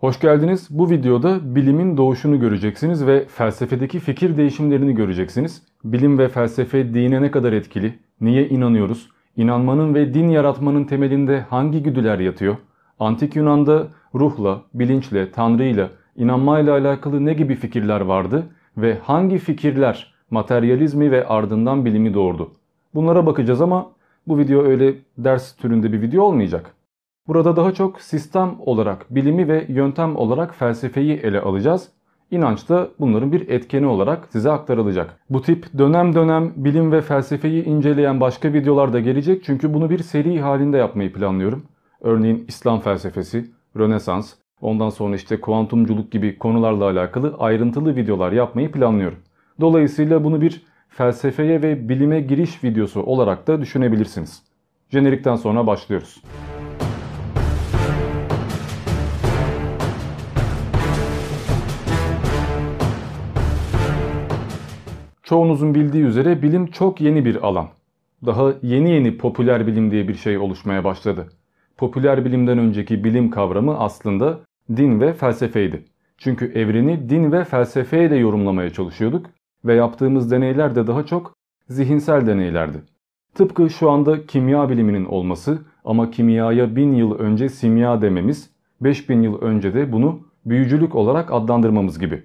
Hoş geldiniz. Bu videoda bilimin doğuşunu göreceksiniz ve felsefedeki fikir değişimlerini göreceksiniz. Bilim ve felsefe dine ne kadar etkili? Niye inanıyoruz? İnanmanın ve din yaratmanın temelinde hangi güdüler yatıyor? Antik Yunan'da ruhla, bilinçle, tanrıyla, inanmayla alakalı ne gibi fikirler vardı ve hangi fikirler materyalizmi ve ardından bilimi doğurdu? Bunlara bakacağız ama bu video öyle ders türünde bir video olmayacak. Burada daha çok sistem olarak bilimi ve yöntem olarak felsefeyi ele alacağız. İnanç da bunların bir etkeni olarak size aktarılacak. Bu tip dönem dönem bilim ve felsefeyi inceleyen başka videolar da gelecek çünkü bunu bir seri halinde yapmayı planlıyorum. Örneğin İslam felsefesi, Rönesans, ondan sonra işte kuantumculuk gibi konularla alakalı ayrıntılı videolar yapmayı planlıyorum. Dolayısıyla bunu bir felsefeye ve bilime giriş videosu olarak da düşünebilirsiniz. Jenerikten sonra başlıyoruz. Çoğunuzun bildiği üzere bilim çok yeni bir alan. Daha yeni yeni popüler bilim diye bir şey oluşmaya başladı. Popüler bilimden önceki bilim kavramı aslında din ve felsefeydi. Çünkü evreni din ve felsefeyle yorumlamaya çalışıyorduk ve yaptığımız deneyler de daha çok zihinsel deneylerdi. Tıpkı şu anda kimya biliminin olması ama kimyaya bin yıl önce simya dememiz, 5000 yıl önce de bunu büyücülük olarak adlandırmamız gibi.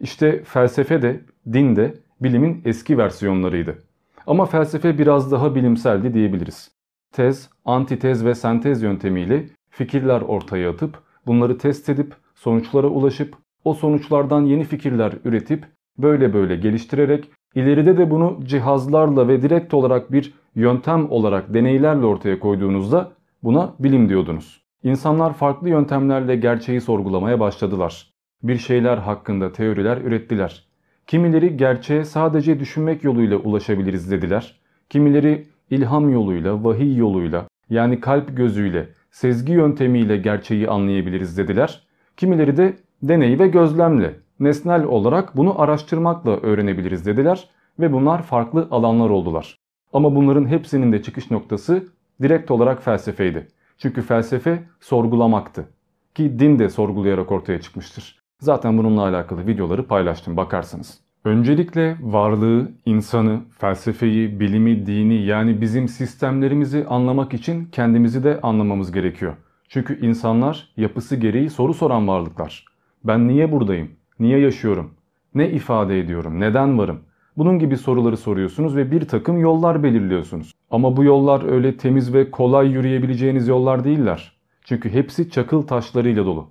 İşte felsefe de, din de bilimin eski versiyonlarıydı. Ama felsefe biraz daha bilimseldi diyebiliriz. Tez, antitez ve sentez yöntemiyle fikirler ortaya atıp, bunları test edip, sonuçlara ulaşıp, o sonuçlardan yeni fikirler üretip, böyle böyle geliştirerek, ileride de bunu cihazlarla ve direkt olarak bir yöntem olarak deneylerle ortaya koyduğunuzda buna bilim diyordunuz. İnsanlar farklı yöntemlerle gerçeği sorgulamaya başladılar. Bir şeyler hakkında teoriler ürettiler. Kimileri gerçeğe sadece düşünmek yoluyla ulaşabiliriz dediler. Kimileri ilham yoluyla, vahiy yoluyla yani kalp gözüyle, sezgi yöntemiyle gerçeği anlayabiliriz dediler. Kimileri de deney ve gözlemle, nesnel olarak bunu araştırmakla öğrenebiliriz dediler ve bunlar farklı alanlar oldular. Ama bunların hepsinin de çıkış noktası direkt olarak felsefeydi. Çünkü felsefe sorgulamaktı. Ki din de sorgulayarak ortaya çıkmıştır. Zaten bununla alakalı videoları paylaştım bakarsınız. Öncelikle varlığı, insanı, felsefeyi, bilimi, dini yani bizim sistemlerimizi anlamak için kendimizi de anlamamız gerekiyor. Çünkü insanlar yapısı gereği soru soran varlıklar. Ben niye buradayım? Niye yaşıyorum? Ne ifade ediyorum? Neden varım? Bunun gibi soruları soruyorsunuz ve bir takım yollar belirliyorsunuz. Ama bu yollar öyle temiz ve kolay yürüyebileceğiniz yollar değiller. Çünkü hepsi çakıl taşlarıyla dolu.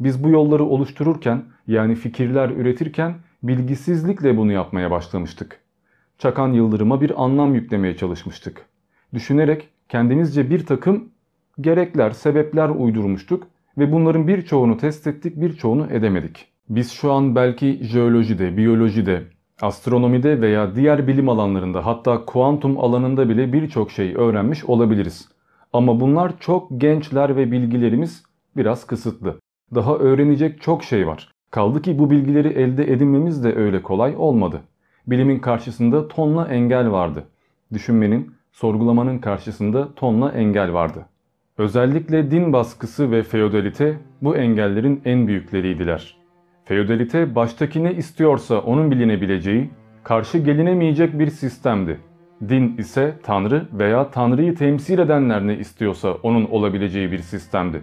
Biz bu yolları oluştururken yani fikirler üretirken bilgisizlikle bunu yapmaya başlamıştık. Çakan yıldırıma bir anlam yüklemeye çalışmıştık. Düşünerek kendimizce bir takım gerekler, sebepler uydurmuştuk ve bunların birçoğunu test ettik, birçoğunu edemedik. Biz şu an belki jeolojide, biyolojide, astronomide veya diğer bilim alanlarında hatta kuantum alanında bile birçok şey öğrenmiş olabiliriz. Ama bunlar çok gençler ve bilgilerimiz biraz kısıtlı. Daha öğrenecek çok şey var. Kaldı ki bu bilgileri elde edinmemiz de öyle kolay olmadı. Bilimin karşısında tonla engel vardı. Düşünmenin, sorgulamanın karşısında tonla engel vardı. Özellikle din baskısı ve feodalite bu engellerin en büyükleriydiler. Feodalite baştaki ne istiyorsa onun bilinebileceği, karşı gelinemeyecek bir sistemdi. Din ise tanrı veya tanrıyı temsil edenler ne istiyorsa onun olabileceği bir sistemdi.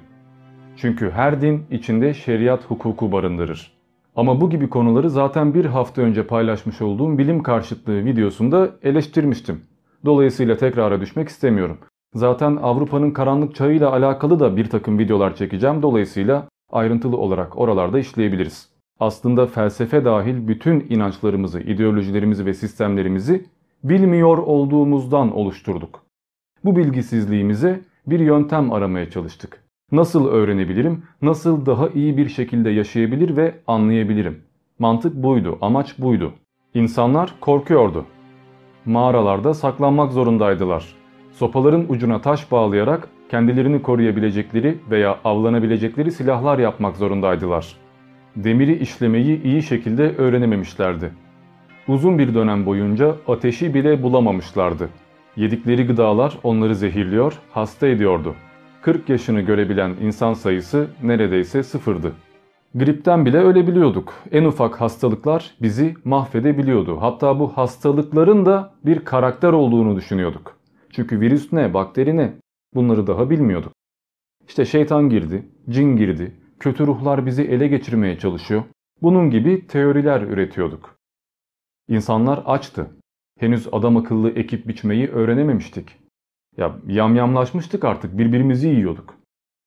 Çünkü her din içinde şeriat hukuku barındırır. Ama bu gibi konuları zaten bir hafta önce paylaşmış olduğum bilim karşıtlığı videosunda eleştirmiştim. Dolayısıyla tekrara düşmek istemiyorum. Zaten Avrupa'nın karanlık çağıyla alakalı da bir takım videolar çekeceğim. Dolayısıyla ayrıntılı olarak oralarda işleyebiliriz. Aslında felsefe dahil bütün inançlarımızı, ideolojilerimizi ve sistemlerimizi bilmiyor olduğumuzdan oluşturduk. Bu bilgisizliğimize bir yöntem aramaya çalıştık. Nasıl öğrenebilirim? Nasıl daha iyi bir şekilde yaşayabilir ve anlayabilirim? Mantık buydu, amaç buydu. İnsanlar korkuyordu. Mağaralarda saklanmak zorundaydılar. Sopaların ucuna taş bağlayarak kendilerini koruyabilecekleri veya avlanabilecekleri silahlar yapmak zorundaydılar. Demiri işlemeyi iyi şekilde öğrenememişlerdi. Uzun bir dönem boyunca ateşi bile bulamamışlardı. Yedikleri gıdalar onları zehirliyor, hasta ediyordu. 40 yaşını görebilen insan sayısı neredeyse sıfırdı. Gripten bile ölebiliyorduk. En ufak hastalıklar bizi mahvedebiliyordu. Hatta bu hastalıkların da bir karakter olduğunu düşünüyorduk. Çünkü virüs ne, bakteri ne bunları daha bilmiyorduk. İşte şeytan girdi, cin girdi, kötü ruhlar bizi ele geçirmeye çalışıyor. Bunun gibi teoriler üretiyorduk. İnsanlar açtı. Henüz adam akıllı ekip biçmeyi öğrenememiştik. Ya yamyamlaşmıştık artık birbirimizi yiyorduk.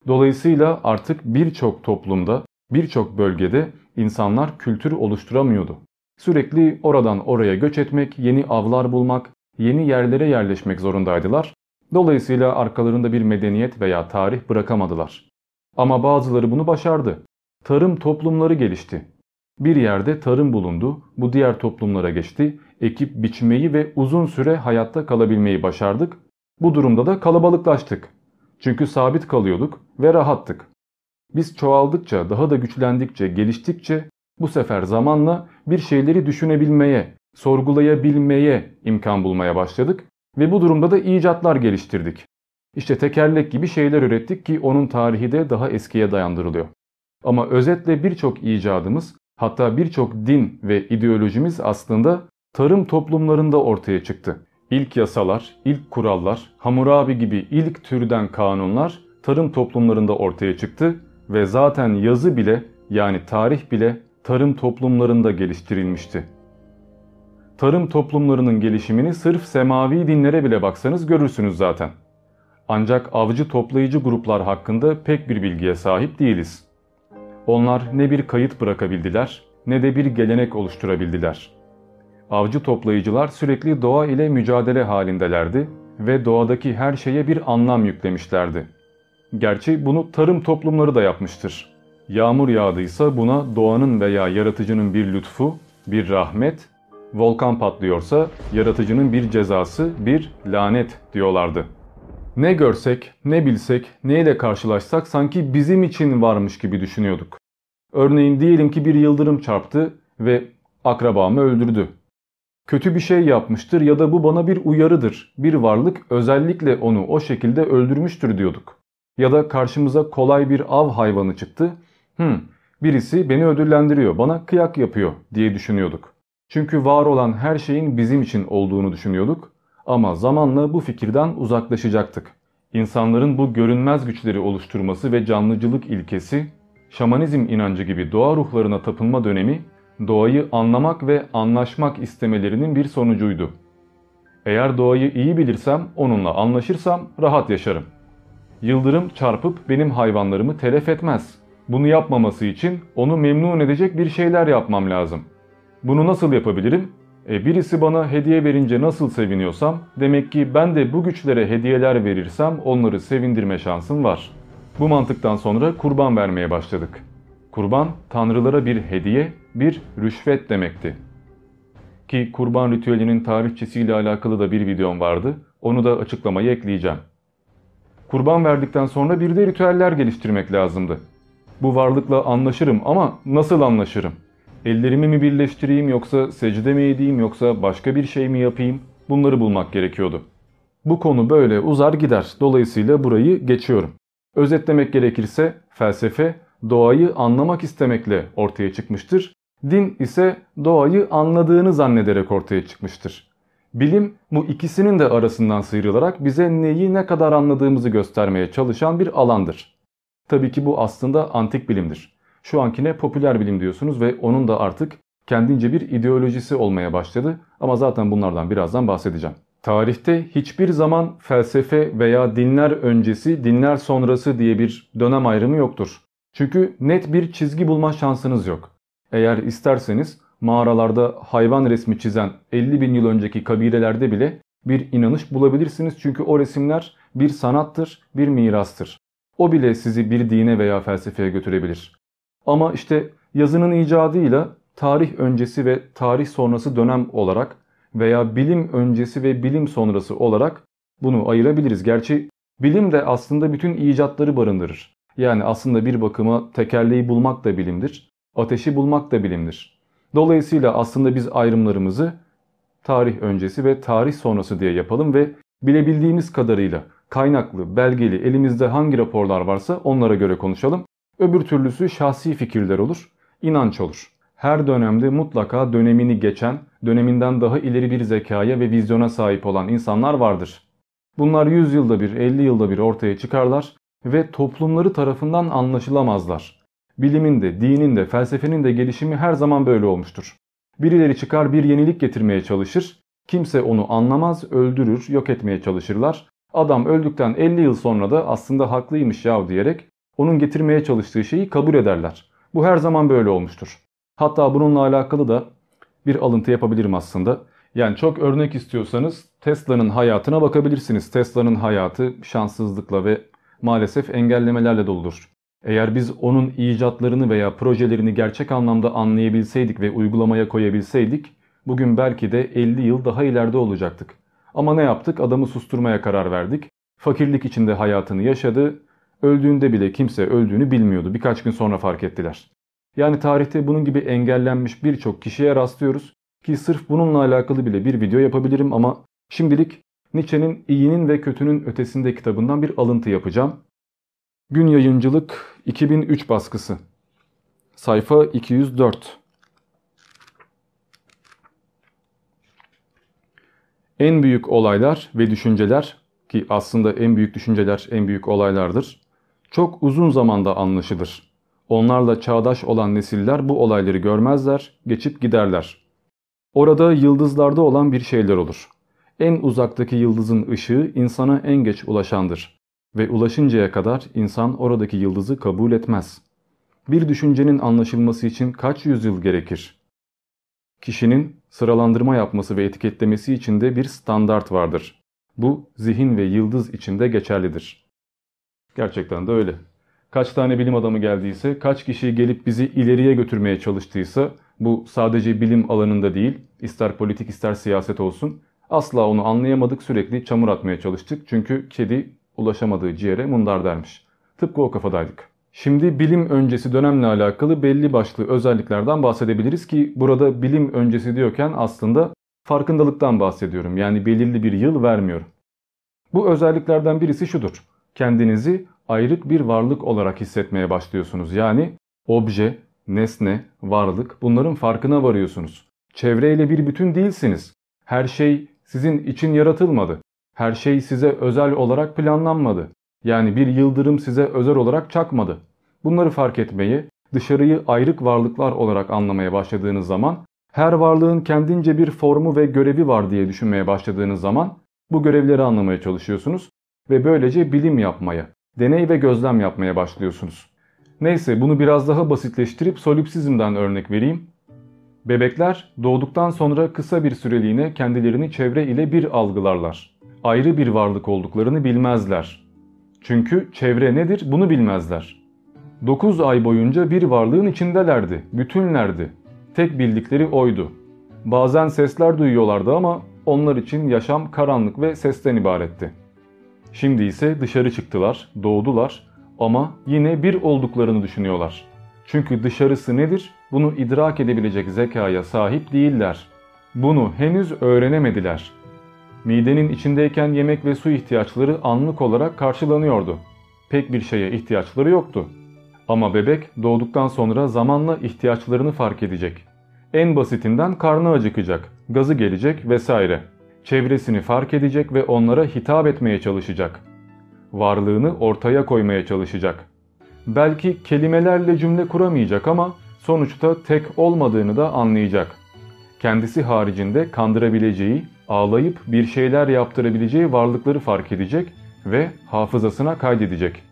Dolayısıyla artık birçok toplumda, birçok bölgede insanlar kültür oluşturamıyordu. Sürekli oradan oraya göç etmek, yeni avlar bulmak, yeni yerlere yerleşmek zorundaydılar. Dolayısıyla arkalarında bir medeniyet veya tarih bırakamadılar. Ama bazıları bunu başardı. Tarım toplumları gelişti. Bir yerde tarım bulundu, bu diğer toplumlara geçti, ekip biçmeyi ve uzun süre hayatta kalabilmeyi başardık. Bu durumda da kalabalıklaştık. Çünkü sabit kalıyorduk ve rahattık. Biz çoğaldıkça, daha da güçlendikçe, geliştikçe bu sefer zamanla bir şeyleri düşünebilmeye, sorgulayabilmeye imkan bulmaya başladık ve bu durumda da icatlar geliştirdik. İşte tekerlek gibi şeyler ürettik ki onun tarihi de daha eskiye dayandırılıyor. Ama özetle birçok icadımız hatta birçok din ve ideolojimiz aslında tarım toplumlarında ortaya çıktı. İlk yasalar, ilk kurallar, Hammurabi gibi ilk türden kanunlar tarım toplumlarında ortaya çıktı ve zaten yazı bile yani tarih bile tarım toplumlarında geliştirilmişti. Tarım toplumlarının gelişimini sırf semavi dinlere bile baksanız görürsünüz zaten. Ancak avcı toplayıcı gruplar hakkında pek bir bilgiye sahip değiliz. Onlar ne bir kayıt bırakabildiler ne de bir gelenek oluşturabildiler. Avcı toplayıcılar sürekli doğa ile mücadele halindelerdi ve doğadaki her şeye bir anlam yüklemişlerdi. Gerçi bunu tarım toplumları da yapmıştır. Yağmur yağdıysa buna doğanın veya yaratıcının bir lütfu, bir rahmet, volkan patlıyorsa yaratıcının bir cezası, bir lanet diyorlardı. Ne görsek, ne bilsek, neyle karşılaşsak sanki bizim için varmış gibi düşünüyorduk. Örneğin diyelim ki bir yıldırım çarptı ve akrabamı öldürdü. Kötü bir şey yapmıştır ya da bu bana bir uyarıdır. Bir varlık özellikle onu o şekilde öldürmüştür diyorduk. Ya da karşımıza kolay bir av hayvanı çıktı. Hmm, birisi beni ödüllendiriyor, bana kıyak yapıyor diye düşünüyorduk. Çünkü var olan her şeyin bizim için olduğunu düşünüyorduk ama zamanla bu fikirden uzaklaşacaktık. İnsanların bu görünmez güçleri oluşturması ve canlıcılık ilkesi, şamanizm inancı gibi doğa ruhlarına tapınma dönemi doğayı anlamak ve anlaşmak istemelerinin bir sonucuydu. Eğer doğayı iyi bilirsem, onunla anlaşırsam rahat yaşarım. Yıldırım çarpıp benim hayvanlarımı telef etmez. Bunu yapmaması için onu memnun edecek bir şeyler yapmam lazım. Bunu nasıl yapabilirim? E birisi bana hediye verince nasıl seviniyorsam demek ki ben de bu güçlere hediyeler verirsem onları sevindirme şansım var. Bu mantıktan sonra kurban vermeye başladık. Kurban tanrılara bir hediye, bir rüşvet demekti. Ki kurban ritüelinin tarihçesiyle alakalı da bir videom vardı. Onu da açıklamayı ekleyeceğim. Kurban verdikten sonra bir de ritüeller geliştirmek lazımdı. Bu varlıkla anlaşırım ama nasıl anlaşırım? Ellerimi mi birleştireyim yoksa secde mi edeyim yoksa başka bir şey mi yapayım? Bunları bulmak gerekiyordu. Bu konu böyle uzar gider. Dolayısıyla burayı geçiyorum. Özetlemek gerekirse felsefe doğayı anlamak istemekle ortaya çıkmıştır. Din ise doğayı anladığını zannederek ortaya çıkmıştır. Bilim bu ikisinin de arasından sıyrılarak bize neyi ne kadar anladığımızı göstermeye çalışan bir alandır. Tabii ki bu aslında antik bilimdir. Şu ankine popüler bilim diyorsunuz ve onun da artık kendince bir ideolojisi olmaya başladı ama zaten bunlardan birazdan bahsedeceğim. Tarihte hiçbir zaman felsefe veya dinler öncesi, dinler sonrası diye bir dönem ayrımı yoktur. Çünkü net bir çizgi bulma şansınız yok. Eğer isterseniz mağaralarda hayvan resmi çizen 50 bin yıl önceki kabilelerde bile bir inanış bulabilirsiniz. Çünkü o resimler bir sanattır, bir mirastır. O bile sizi bir dine veya felsefeye götürebilir. Ama işte yazının icadıyla tarih öncesi ve tarih sonrası dönem olarak veya bilim öncesi ve bilim sonrası olarak bunu ayırabiliriz. Gerçi bilim de aslında bütün icatları barındırır. Yani aslında bir bakıma tekerleği bulmak da bilimdir, ateşi bulmak da bilimdir. Dolayısıyla aslında biz ayrımlarımızı tarih öncesi ve tarih sonrası diye yapalım ve bilebildiğimiz kadarıyla kaynaklı, belgeli, elimizde hangi raporlar varsa onlara göre konuşalım. Öbür türlüsü şahsi fikirler olur, inanç olur. Her dönemde mutlaka dönemini geçen, döneminden daha ileri bir zekaya ve vizyona sahip olan insanlar vardır. Bunlar 100 yılda bir, 50 yılda bir ortaya çıkarlar ve toplumları tarafından anlaşılamazlar. Bilimin de, dinin de, felsefenin de gelişimi her zaman böyle olmuştur. Birileri çıkar bir yenilik getirmeye çalışır, kimse onu anlamaz, öldürür, yok etmeye çalışırlar. Adam öldükten 50 yıl sonra da aslında haklıymış yav diyerek onun getirmeye çalıştığı şeyi kabul ederler. Bu her zaman böyle olmuştur. Hatta bununla alakalı da bir alıntı yapabilirim aslında. Yani çok örnek istiyorsanız Tesla'nın hayatına bakabilirsiniz. Tesla'nın hayatı şanssızlıkla ve maalesef engellemelerle doludur. Eğer biz onun icatlarını veya projelerini gerçek anlamda anlayabilseydik ve uygulamaya koyabilseydik bugün belki de 50 yıl daha ileride olacaktık. Ama ne yaptık? Adamı susturmaya karar verdik. Fakirlik içinde hayatını yaşadı. Öldüğünde bile kimse öldüğünü bilmiyordu. Birkaç gün sonra fark ettiler. Yani tarihte bunun gibi engellenmiş birçok kişiye rastlıyoruz ki sırf bununla alakalı bile bir video yapabilirim ama şimdilik Nietzsche'nin iyinin ve kötünün ötesinde kitabından bir alıntı yapacağım. Gün Yayıncılık 2003 baskısı. Sayfa 204. En büyük olaylar ve düşünceler ki aslında en büyük düşünceler en büyük olaylardır. Çok uzun zamanda anlaşılır. Onlarla çağdaş olan nesiller bu olayları görmezler, geçip giderler. Orada yıldızlarda olan bir şeyler olur. En uzaktaki yıldızın ışığı insana en geç ulaşandır ve ulaşıncaya kadar insan oradaki yıldızı kabul etmez. Bir düşüncenin anlaşılması için kaç yüzyıl gerekir? Kişinin sıralandırma yapması ve etiketlemesi için de bir standart vardır. Bu zihin ve yıldız içinde geçerlidir. Gerçekten de öyle. Kaç tane bilim adamı geldiyse, kaç kişi gelip bizi ileriye götürmeye çalıştıysa bu sadece bilim alanında değil, ister politik ister siyaset olsun. Asla onu anlayamadık sürekli çamur atmaya çalıştık. Çünkü kedi ulaşamadığı ciğere mundar dermiş. Tıpkı o kafadaydık. Şimdi bilim öncesi dönemle alakalı belli başlı özelliklerden bahsedebiliriz ki burada bilim öncesi diyorken aslında farkındalıktan bahsediyorum. Yani belirli bir yıl vermiyorum. Bu özelliklerden birisi şudur. Kendinizi ayrık bir varlık olarak hissetmeye başlıyorsunuz. Yani obje, nesne, varlık bunların farkına varıyorsunuz. Çevreyle bir bütün değilsiniz. Her şey sizin için yaratılmadı. Her şey size özel olarak planlanmadı. Yani bir yıldırım size özel olarak çakmadı. Bunları fark etmeyi, dışarıyı ayrık varlıklar olarak anlamaya başladığınız zaman, her varlığın kendince bir formu ve görevi var diye düşünmeye başladığınız zaman bu görevleri anlamaya çalışıyorsunuz ve böylece bilim yapmaya, deney ve gözlem yapmaya başlıyorsunuz. Neyse bunu biraz daha basitleştirip solipsizmden örnek vereyim. Bebekler doğduktan sonra kısa bir süreliğine kendilerini çevre ile bir algılarlar. Ayrı bir varlık olduklarını bilmezler. Çünkü çevre nedir bunu bilmezler. 9 ay boyunca bir varlığın içindelerdi, bütünlerdi. Tek bildikleri oydu. Bazen sesler duyuyorlardı ama onlar için yaşam karanlık ve sesten ibaretti. Şimdi ise dışarı çıktılar, doğdular ama yine bir olduklarını düşünüyorlar. Çünkü dışarısı nedir? Bunu idrak edebilecek zekaya sahip değiller. Bunu henüz öğrenemediler. Midenin içindeyken yemek ve su ihtiyaçları anlık olarak karşılanıyordu. Pek bir şeye ihtiyaçları yoktu. Ama bebek doğduktan sonra zamanla ihtiyaçlarını fark edecek. En basitinden karnı acıkacak, gazı gelecek vesaire. Çevresini fark edecek ve onlara hitap etmeye çalışacak. Varlığını ortaya koymaya çalışacak. Belki kelimelerle cümle kuramayacak ama sonuçta tek olmadığını da anlayacak. Kendisi haricinde kandırabileceği, ağlayıp bir şeyler yaptırabileceği varlıkları fark edecek ve hafızasına kaydedecek.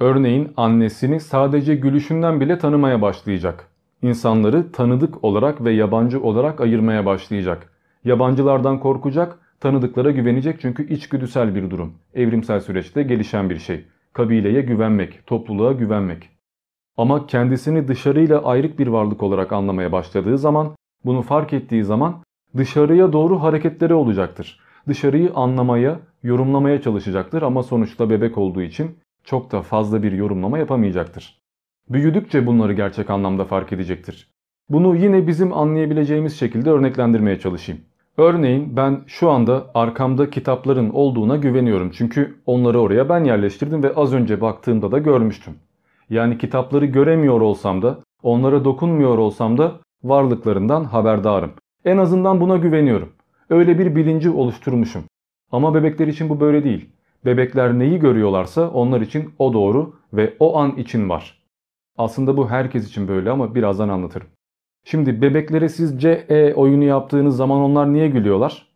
Örneğin annesini sadece gülüşünden bile tanımaya başlayacak. İnsanları tanıdık olarak ve yabancı olarak ayırmaya başlayacak. Yabancılardan korkacak, tanıdıklara güvenecek çünkü içgüdüsel bir durum. Evrimsel süreçte gelişen bir şey. Kabileye güvenmek, topluluğa güvenmek. Ama kendisini dışarıyla ayrık bir varlık olarak anlamaya başladığı zaman, bunu fark ettiği zaman dışarıya doğru hareketleri olacaktır. Dışarıyı anlamaya, yorumlamaya çalışacaktır ama sonuçta bebek olduğu için çok da fazla bir yorumlama yapamayacaktır. Büyüdükçe bunları gerçek anlamda fark edecektir. Bunu yine bizim anlayabileceğimiz şekilde örneklendirmeye çalışayım. Örneğin ben şu anda arkamda kitapların olduğuna güveniyorum. Çünkü onları oraya ben yerleştirdim ve az önce baktığımda da görmüştüm. Yani kitapları göremiyor olsam da, onlara dokunmuyor olsam da varlıklarından haberdarım. En azından buna güveniyorum. Öyle bir bilinci oluşturmuşum. Ama bebekler için bu böyle değil. Bebekler neyi görüyorlarsa onlar için o doğru ve o an için var. Aslında bu herkes için böyle ama birazdan anlatırım. Şimdi bebeklere siz CE oyunu yaptığınız zaman onlar niye gülüyorlar?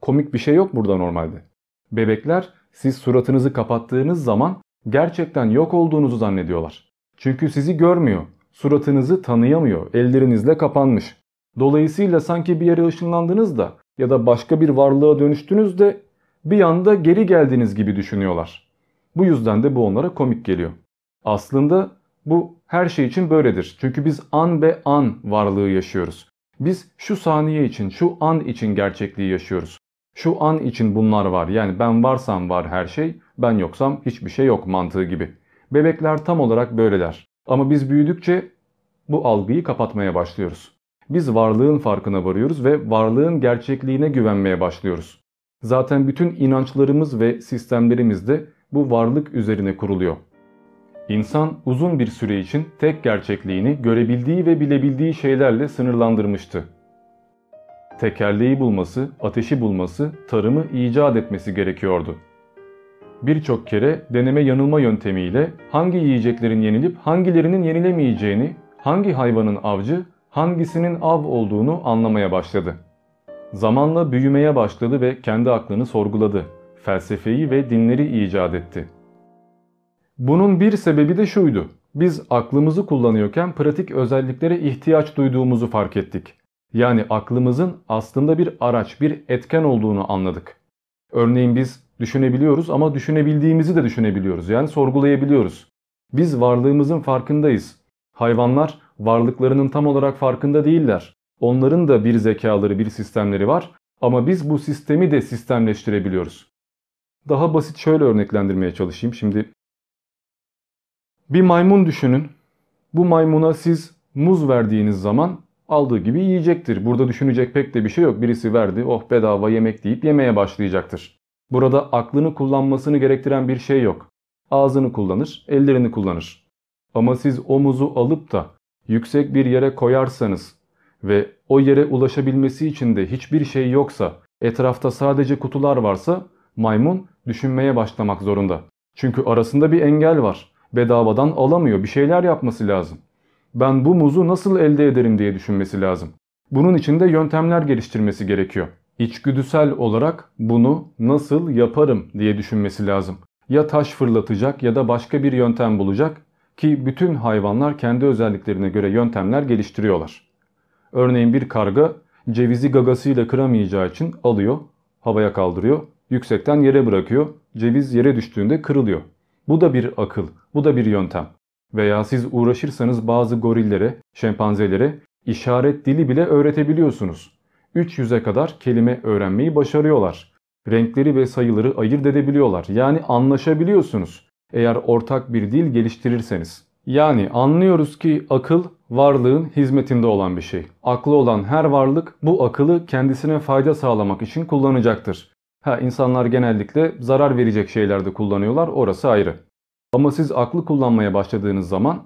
Komik bir şey yok burada normalde. Bebekler siz suratınızı kapattığınız zaman gerçekten yok olduğunuzu zannediyorlar. Çünkü sizi görmüyor, suratınızı tanıyamıyor, ellerinizle kapanmış. Dolayısıyla sanki bir yere ışınlandınız da ya da başka bir varlığa dönüştünüz de bir anda geri geldiğiniz gibi düşünüyorlar. Bu yüzden de bu onlara komik geliyor. Aslında bu her şey için böyledir. Çünkü biz an be an varlığı yaşıyoruz. Biz şu saniye için, şu an için gerçekliği yaşıyoruz. Şu an için bunlar var. Yani ben varsam var her şey, ben yoksam hiçbir şey yok mantığı gibi. Bebekler tam olarak böyleler. Ama biz büyüdükçe bu algıyı kapatmaya başlıyoruz. Biz varlığın farkına varıyoruz ve varlığın gerçekliğine güvenmeye başlıyoruz. Zaten bütün inançlarımız ve sistemlerimiz de bu varlık üzerine kuruluyor. İnsan uzun bir süre için tek gerçekliğini görebildiği ve bilebildiği şeylerle sınırlandırmıştı. Tekerleği bulması, ateşi bulması, tarımı icat etmesi gerekiyordu. Birçok kere deneme yanılma yöntemiyle hangi yiyeceklerin yenilip hangilerinin yenilemeyeceğini, hangi hayvanın avcı, hangisinin av olduğunu anlamaya başladı. Zamanla büyümeye başladı ve kendi aklını sorguladı. Felsefeyi ve dinleri icat etti. Bunun bir sebebi de şuydu. Biz aklımızı kullanıyorken pratik özelliklere ihtiyaç duyduğumuzu fark ettik. Yani aklımızın aslında bir araç, bir etken olduğunu anladık. Örneğin biz düşünebiliyoruz ama düşünebildiğimizi de düşünebiliyoruz. Yani sorgulayabiliyoruz. Biz varlığımızın farkındayız. Hayvanlar varlıklarının tam olarak farkında değiller. Onların da bir zekaları, bir sistemleri var ama biz bu sistemi de sistemleştirebiliyoruz. Daha basit şöyle örneklendirmeye çalışayım. Şimdi bir maymun düşünün. Bu maymuna siz muz verdiğiniz zaman aldığı gibi yiyecektir. Burada düşünecek pek de bir şey yok. Birisi verdi, oh bedava yemek deyip yemeye başlayacaktır. Burada aklını kullanmasını gerektiren bir şey yok. Ağzını kullanır, ellerini kullanır. Ama siz o muzu alıp da yüksek bir yere koyarsanız ve o yere ulaşabilmesi için de hiçbir şey yoksa, etrafta sadece kutular varsa maymun düşünmeye başlamak zorunda. Çünkü arasında bir engel var bedavadan alamıyor. Bir şeyler yapması lazım. Ben bu muzu nasıl elde ederim diye düşünmesi lazım. Bunun için de yöntemler geliştirmesi gerekiyor. İçgüdüsel olarak bunu nasıl yaparım diye düşünmesi lazım. Ya taş fırlatacak ya da başka bir yöntem bulacak ki bütün hayvanlar kendi özelliklerine göre yöntemler geliştiriyorlar. Örneğin bir karga cevizi gagasıyla kıramayacağı için alıyor, havaya kaldırıyor, yüksekten yere bırakıyor. Ceviz yere düştüğünde kırılıyor. Bu da bir akıl, bu da bir yöntem. Veya siz uğraşırsanız bazı gorillere, şempanzelere işaret dili bile öğretebiliyorsunuz. 300'e kadar kelime öğrenmeyi başarıyorlar. Renkleri ve sayıları ayırt edebiliyorlar. Yani anlaşabiliyorsunuz. Eğer ortak bir dil geliştirirseniz. Yani anlıyoruz ki akıl varlığın hizmetinde olan bir şey. Aklı olan her varlık bu akılı kendisine fayda sağlamak için kullanacaktır. Ha insanlar genellikle zarar verecek şeylerde kullanıyorlar orası ayrı. Ama siz aklı kullanmaya başladığınız zaman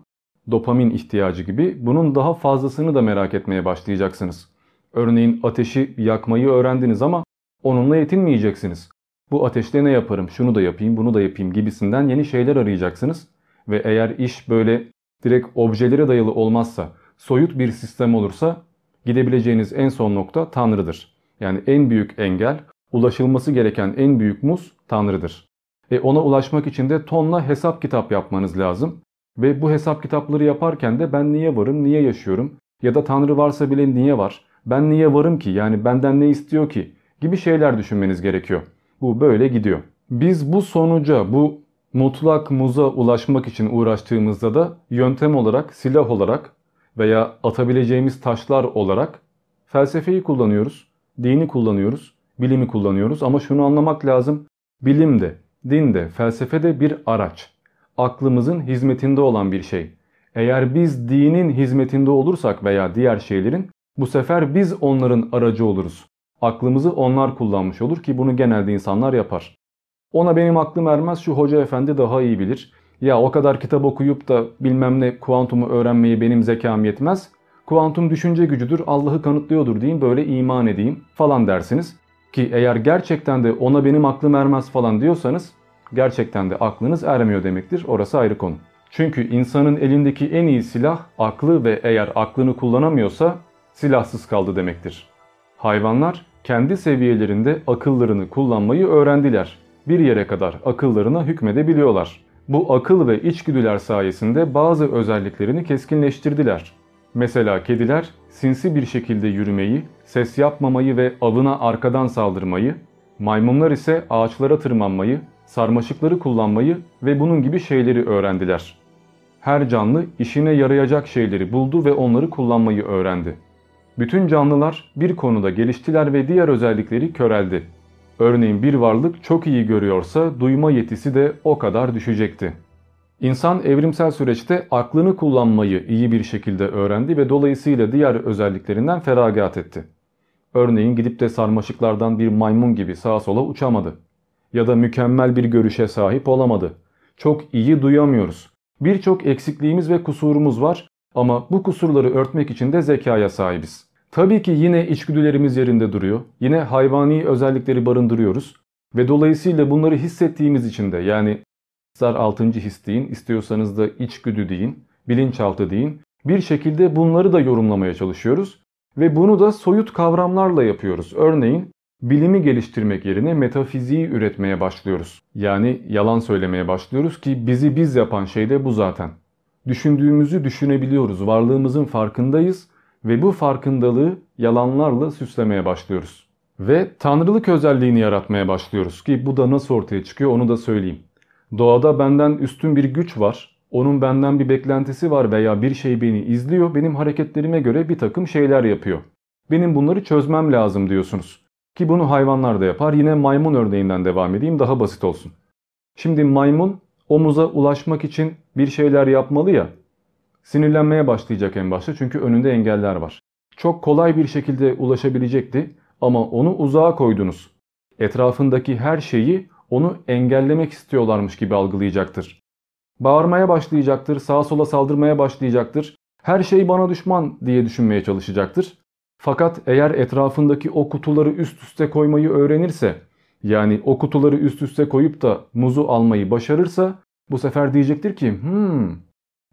dopamin ihtiyacı gibi bunun daha fazlasını da merak etmeye başlayacaksınız. Örneğin ateşi yakmayı öğrendiniz ama onunla yetinmeyeceksiniz. Bu ateşle ne yaparım, şunu da yapayım, bunu da yapayım gibisinden yeni şeyler arayacaksınız. Ve eğer iş böyle direkt objelere dayalı olmazsa, soyut bir sistem olursa gidebileceğiniz en son nokta Tanrı'dır. Yani en büyük engel ulaşılması gereken en büyük muz Tanrı'dır. Ve ona ulaşmak için de tonla hesap kitap yapmanız lazım. Ve bu hesap kitapları yaparken de ben niye varım, niye yaşıyorum ya da Tanrı varsa bile niye var, ben niye varım ki yani benden ne istiyor ki gibi şeyler düşünmeniz gerekiyor. Bu böyle gidiyor. Biz bu sonuca, bu mutlak muza ulaşmak için uğraştığımızda da yöntem olarak, silah olarak veya atabileceğimiz taşlar olarak felsefeyi kullanıyoruz, dini kullanıyoruz bilimi kullanıyoruz ama şunu anlamak lazım. Bilim de, din de, felsefe de bir araç. Aklımızın hizmetinde olan bir şey. Eğer biz dinin hizmetinde olursak veya diğer şeylerin bu sefer biz onların aracı oluruz. aklımızı onlar kullanmış olur ki bunu genelde insanlar yapar. Ona benim aklım ermez şu hoca efendi daha iyi bilir. Ya o kadar kitap okuyup da bilmem ne kuantumu öğrenmeyi benim zekam yetmez. Kuantum düşünce gücüdür Allah'ı kanıtlıyordur diyeyim böyle iman edeyim falan dersiniz. Ki eğer gerçekten de ona benim aklım ermez falan diyorsanız gerçekten de aklınız ermiyor demektir. Orası ayrı konu. Çünkü insanın elindeki en iyi silah aklı ve eğer aklını kullanamıyorsa silahsız kaldı demektir. Hayvanlar kendi seviyelerinde akıllarını kullanmayı öğrendiler. Bir yere kadar akıllarına hükmedebiliyorlar. Bu akıl ve içgüdüler sayesinde bazı özelliklerini keskinleştirdiler. Mesela kediler sinsi bir şekilde yürümeyi, ses yapmamayı ve avına arkadan saldırmayı, maymunlar ise ağaçlara tırmanmayı, sarmaşıkları kullanmayı ve bunun gibi şeyleri öğrendiler. Her canlı işine yarayacak şeyleri buldu ve onları kullanmayı öğrendi. Bütün canlılar bir konuda geliştiler ve diğer özellikleri köreldi. Örneğin bir varlık çok iyi görüyorsa duyma yetisi de o kadar düşecekti. İnsan evrimsel süreçte aklını kullanmayı iyi bir şekilde öğrendi ve dolayısıyla diğer özelliklerinden feragat etti. Örneğin gidip de sarmaşıklardan bir maymun gibi sağa sola uçamadı. Ya da mükemmel bir görüşe sahip olamadı. Çok iyi duyamıyoruz. Birçok eksikliğimiz ve kusurumuz var ama bu kusurları örtmek için de zekaya sahibiz. Tabii ki yine içgüdülerimiz yerinde duruyor. Yine hayvani özellikleri barındırıyoruz. Ve dolayısıyla bunları hissettiğimiz için de yani ister altıncı his deyin, istiyorsanız da içgüdü deyin, bilinçaltı deyin. Bir şekilde bunları da yorumlamaya çalışıyoruz. Ve bunu da soyut kavramlarla yapıyoruz. Örneğin bilimi geliştirmek yerine metafiziği üretmeye başlıyoruz. Yani yalan söylemeye başlıyoruz ki bizi biz yapan şey de bu zaten. Düşündüğümüzü düşünebiliyoruz, varlığımızın farkındayız ve bu farkındalığı yalanlarla süslemeye başlıyoruz. Ve tanrılık özelliğini yaratmaya başlıyoruz ki bu da nasıl ortaya çıkıyor onu da söyleyeyim. Doğada benden üstün bir güç var, onun benden bir beklentisi var veya bir şey beni izliyor, benim hareketlerime göre bir takım şeyler yapıyor. Benim bunları çözmem lazım diyorsunuz. Ki bunu hayvanlar da yapar. Yine maymun örneğinden devam edeyim daha basit olsun. Şimdi maymun omuza ulaşmak için bir şeyler yapmalı ya. Sinirlenmeye başlayacak en başta çünkü önünde engeller var. Çok kolay bir şekilde ulaşabilecekti ama onu uzağa koydunuz. Etrafındaki her şeyi onu engellemek istiyorlarmış gibi algılayacaktır. Bağırmaya başlayacaktır, sağa sola saldırmaya başlayacaktır. Her şey bana düşman diye düşünmeye çalışacaktır. Fakat eğer etrafındaki o kutuları üst üste koymayı öğrenirse, yani o kutuları üst üste koyup da muzu almayı başarırsa bu sefer diyecektir ki hmm,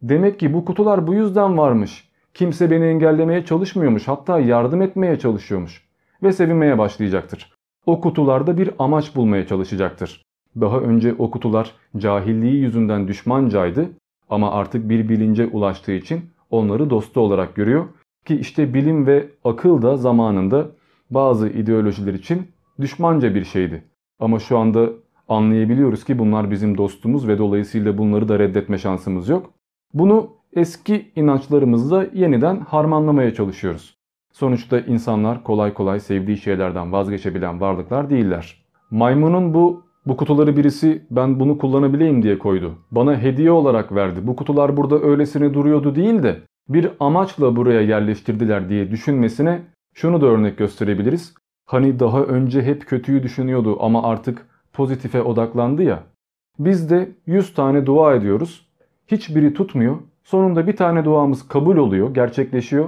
demek ki bu kutular bu yüzden varmış. Kimse beni engellemeye çalışmıyormuş hatta yardım etmeye çalışıyormuş ve sevinmeye başlayacaktır. O kutularda bir amaç bulmaya çalışacaktır. Daha önce o kutular cahilliği yüzünden düşmancaydı ama artık bir bilince ulaştığı için onları dostu olarak görüyor ki işte bilim ve akıl da zamanında bazı ideolojiler için düşmanca bir şeydi. Ama şu anda anlayabiliyoruz ki bunlar bizim dostumuz ve dolayısıyla bunları da reddetme şansımız yok. Bunu eski inançlarımızla yeniden harmanlamaya çalışıyoruz. Sonuçta insanlar kolay kolay sevdiği şeylerden vazgeçebilen varlıklar değiller. Maymunun bu bu kutuları birisi ben bunu kullanabileyim diye koydu. Bana hediye olarak verdi. Bu kutular burada öylesine duruyordu değil de bir amaçla buraya yerleştirdiler diye düşünmesine şunu da örnek gösterebiliriz. Hani daha önce hep kötüyü düşünüyordu ama artık pozitife odaklandı ya. Biz de 100 tane dua ediyoruz. Hiçbiri tutmuyor. Sonunda bir tane duamız kabul oluyor, gerçekleşiyor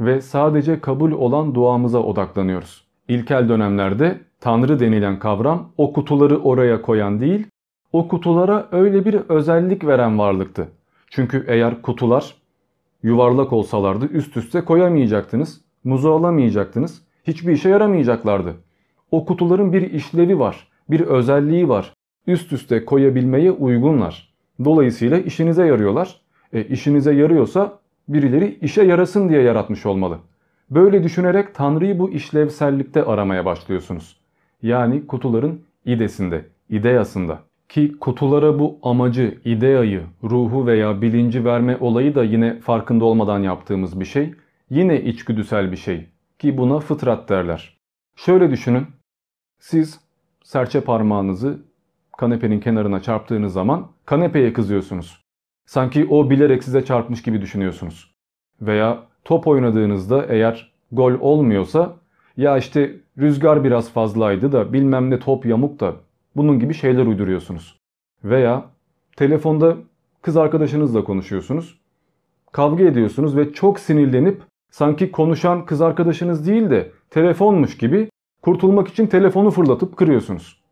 ve sadece kabul olan duamıza odaklanıyoruz. İlkel dönemlerde Tanrı denilen kavram o kutuları oraya koyan değil, o kutulara öyle bir özellik veren varlıktı. Çünkü eğer kutular yuvarlak olsalardı üst üste koyamayacaktınız, muzu alamayacaktınız, hiçbir işe yaramayacaklardı. O kutuların bir işlevi var, bir özelliği var. Üst üste koyabilmeye uygunlar. Dolayısıyla işinize yarıyorlar. E, işinize yarıyorsa birileri işe yarasın diye yaratmış olmalı. Böyle düşünerek Tanrı'yı bu işlevsellikte aramaya başlıyorsunuz. Yani kutuların idesinde, ideyasında. Ki kutulara bu amacı, ideayı, ruhu veya bilinci verme olayı da yine farkında olmadan yaptığımız bir şey. Yine içgüdüsel bir şey. Ki buna fıtrat derler. Şöyle düşünün. Siz serçe parmağınızı kanepenin kenarına çarptığınız zaman kanepeye kızıyorsunuz. Sanki o bilerek size çarpmış gibi düşünüyorsunuz. Veya top oynadığınızda eğer gol olmuyorsa Ya işte rüzgar biraz fazlaydı da bilmem ne top yamuk da bunun gibi şeyler uyduruyorsunuz. Veya telefonda kız arkadaşınızla konuşuyorsunuz. Kavga ediyorsunuz ve çok sinirlenip sanki konuşan kız arkadaşınız değil de telefonmuş gibi kurtulmak için telefonu fırlatıp kırıyorsunuz.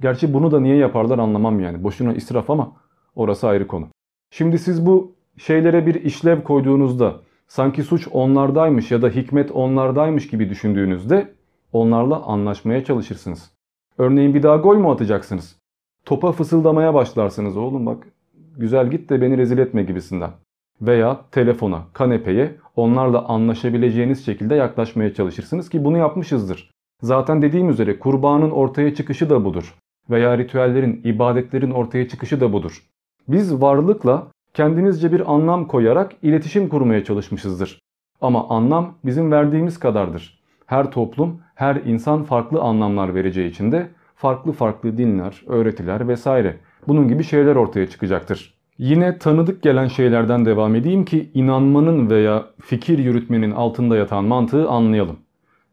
Gerçi bunu da niye yaparlar anlamam yani. Boşuna israf ama orası ayrı konu. Şimdi siz bu şeylere bir işlev koyduğunuzda sanki suç onlardaymış ya da hikmet onlardaymış gibi düşündüğünüzde onlarla anlaşmaya çalışırsınız. Örneğin bir daha gol mü atacaksınız? Topa fısıldamaya başlarsınız oğlum bak güzel git de beni rezil etme gibisinden. Veya telefona, kanepeye onlarla anlaşabileceğiniz şekilde yaklaşmaya çalışırsınız ki bunu yapmışızdır. Zaten dediğim üzere kurbanın ortaya çıkışı da budur. Veya ritüellerin, ibadetlerin ortaya çıkışı da budur. Biz varlıkla kendimizce bir anlam koyarak iletişim kurmaya çalışmışızdır. Ama anlam bizim verdiğimiz kadardır. Her toplum, her insan farklı anlamlar vereceği için de farklı farklı dinler, öğretiler vesaire bunun gibi şeyler ortaya çıkacaktır. Yine tanıdık gelen şeylerden devam edeyim ki inanmanın veya fikir yürütmenin altında yatan mantığı anlayalım.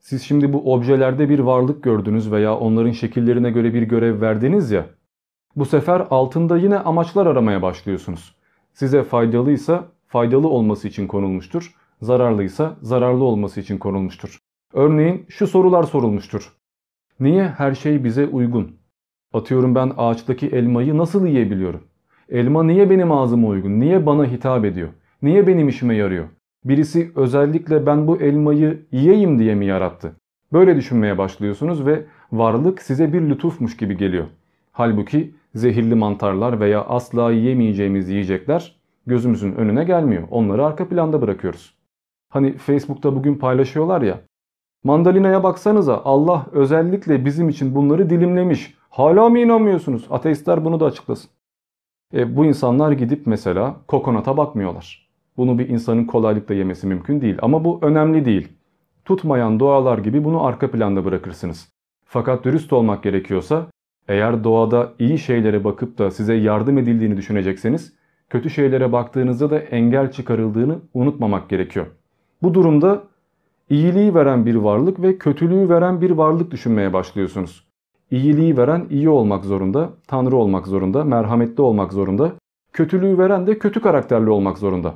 Siz şimdi bu objelerde bir varlık gördünüz veya onların şekillerine göre bir görev verdiniz ya. Bu sefer altında yine amaçlar aramaya başlıyorsunuz. Size faydalıysa faydalı olması için konulmuştur. Zararlıysa zararlı olması için konulmuştur. Örneğin şu sorular sorulmuştur. Niye her şey bize uygun? Atıyorum ben ağaçtaki elmayı nasıl yiyebiliyorum? Elma niye benim ağzıma uygun? Niye bana hitap ediyor? Niye benim işime yarıyor? Birisi özellikle ben bu elmayı yiyeyim diye mi yarattı? Böyle düşünmeye başlıyorsunuz ve varlık size bir lütufmuş gibi geliyor. Halbuki zehirli mantarlar veya asla yiyemeyeceğimiz yiyecekler gözümüzün önüne gelmiyor. Onları arka planda bırakıyoruz. Hani Facebook'ta bugün paylaşıyorlar ya. Mandalina'ya baksanıza Allah özellikle bizim için bunları dilimlemiş. Hala mı inanmıyorsunuz? Ateistler bunu da açıklasın. E, bu insanlar gidip mesela kokonata bakmıyorlar. Bunu bir insanın kolaylıkla yemesi mümkün değil ama bu önemli değil. Tutmayan doğalar gibi bunu arka planda bırakırsınız. Fakat dürüst olmak gerekiyorsa eğer doğada iyi şeylere bakıp da size yardım edildiğini düşünecekseniz kötü şeylere baktığınızda da engel çıkarıldığını unutmamak gerekiyor. Bu durumda iyiliği veren bir varlık ve kötülüğü veren bir varlık düşünmeye başlıyorsunuz. İyiliği veren iyi olmak zorunda, tanrı olmak zorunda, merhametli olmak zorunda. Kötülüğü veren de kötü karakterli olmak zorunda.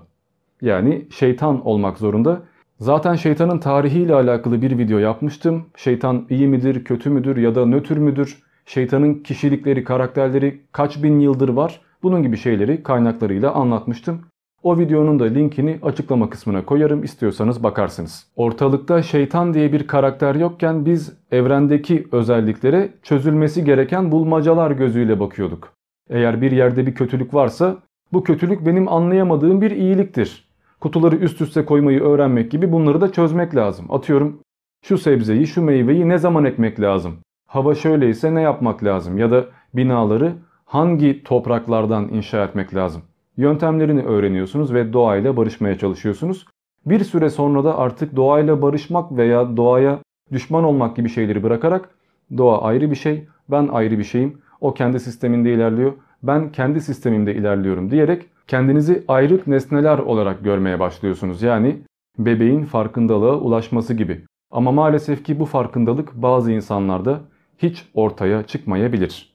Yani şeytan olmak zorunda. Zaten şeytanın tarihiyle alakalı bir video yapmıştım. Şeytan iyi midir, kötü müdür ya da nötr müdür? Şeytanın kişilikleri, karakterleri kaç bin yıldır var? Bunun gibi şeyleri kaynaklarıyla anlatmıştım. O videonun da linkini açıklama kısmına koyarım istiyorsanız bakarsınız. Ortalıkta şeytan diye bir karakter yokken biz evrendeki özelliklere çözülmesi gereken bulmacalar gözüyle bakıyorduk. Eğer bir yerde bir kötülük varsa bu kötülük benim anlayamadığım bir iyiliktir. Kutuları üst üste koymayı öğrenmek gibi bunları da çözmek lazım. Atıyorum şu sebzeyi şu meyveyi ne zaman ekmek lazım? Hava şöyleyse ne yapmak lazım? Ya da binaları hangi topraklardan inşa etmek lazım? Yöntemlerini öğreniyorsunuz ve doğayla barışmaya çalışıyorsunuz. Bir süre sonra da artık doğayla barışmak veya doğaya düşman olmak gibi şeyleri bırakarak doğa ayrı bir şey, ben ayrı bir şeyim, o kendi sisteminde ilerliyor, ben kendi sistemimde ilerliyorum diyerek kendinizi ayrık nesneler olarak görmeye başlıyorsunuz. Yani bebeğin farkındalığa ulaşması gibi. Ama maalesef ki bu farkındalık bazı insanlarda hiç ortaya çıkmayabilir.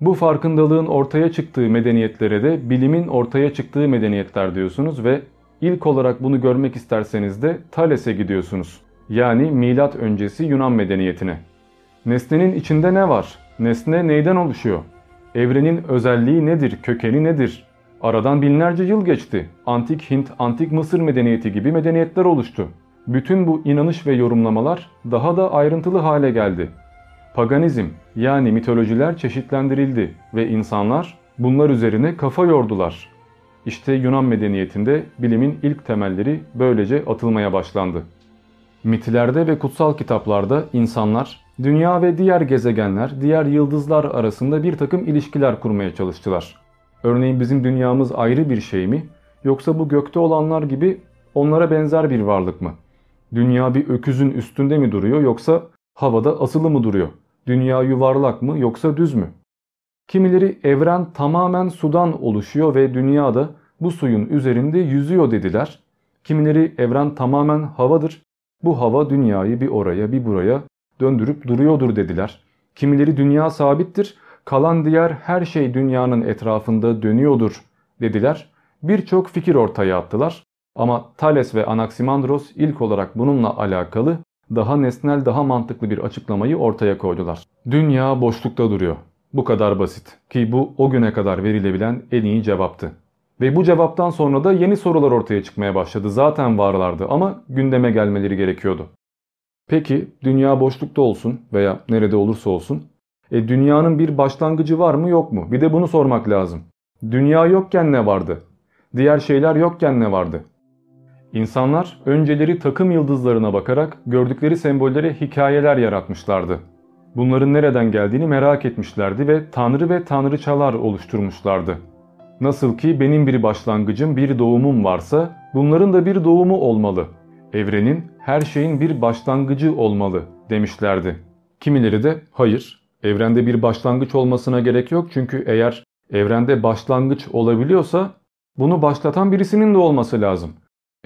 Bu farkındalığın ortaya çıktığı medeniyetlere de bilimin ortaya çıktığı medeniyetler diyorsunuz ve ilk olarak bunu görmek isterseniz de Thales'e gidiyorsunuz. Yani milat öncesi Yunan medeniyetine. Nesnenin içinde ne var? Nesne neyden oluşuyor? Evrenin özelliği nedir? Kökeni nedir? Aradan binlerce yıl geçti. Antik Hint, Antik Mısır medeniyeti gibi medeniyetler oluştu. Bütün bu inanış ve yorumlamalar daha da ayrıntılı hale geldi. Paganizm yani mitolojiler çeşitlendirildi ve insanlar bunlar üzerine kafa yordular. İşte Yunan medeniyetinde bilimin ilk temelleri böylece atılmaya başlandı. Mitlerde ve kutsal kitaplarda insanlar dünya ve diğer gezegenler, diğer yıldızlar arasında bir takım ilişkiler kurmaya çalıştılar. Örneğin bizim dünyamız ayrı bir şey mi yoksa bu gökte olanlar gibi onlara benzer bir varlık mı? Dünya bir öküzün üstünde mi duruyor yoksa havada asılı mı duruyor? Dünya yuvarlak mı yoksa düz mü? Kimileri evren tamamen sudan oluşuyor ve dünya da bu suyun üzerinde yüzüyor dediler. Kimileri evren tamamen havadır Bu hava dünyayı bir oraya bir buraya döndürüp duruyordur dediler. Kimileri dünya sabittir, kalan diğer her şey dünyanın etrafında dönüyordur dediler. Birçok fikir ortaya attılar. Ama Thales ve Anaximandros ilk olarak bununla alakalı daha nesnel daha mantıklı bir açıklamayı ortaya koydular. Dünya boşlukta duruyor. Bu kadar basit ki bu o güne kadar verilebilen en iyi cevaptı. Ve bu cevaptan sonra da yeni sorular ortaya çıkmaya başladı. Zaten varlardı ama gündeme gelmeleri gerekiyordu. Peki dünya boşlukta olsun veya nerede olursa olsun. E dünyanın bir başlangıcı var mı yok mu? Bir de bunu sormak lazım. Dünya yokken ne vardı? Diğer şeyler yokken ne vardı? İnsanlar önceleri takım yıldızlarına bakarak gördükleri sembollere hikayeler yaratmışlardı. Bunların nereden geldiğini merak etmişlerdi ve tanrı ve tanrıçalar oluşturmuşlardı. Nasıl ki benim bir başlangıcım, bir doğumum varsa bunların da bir doğumu olmalı. Evrenin, her şeyin bir başlangıcı olmalı demişlerdi. Kimileri de hayır, evrende bir başlangıç olmasına gerek yok çünkü eğer evrende başlangıç olabiliyorsa bunu başlatan birisinin de olması lazım.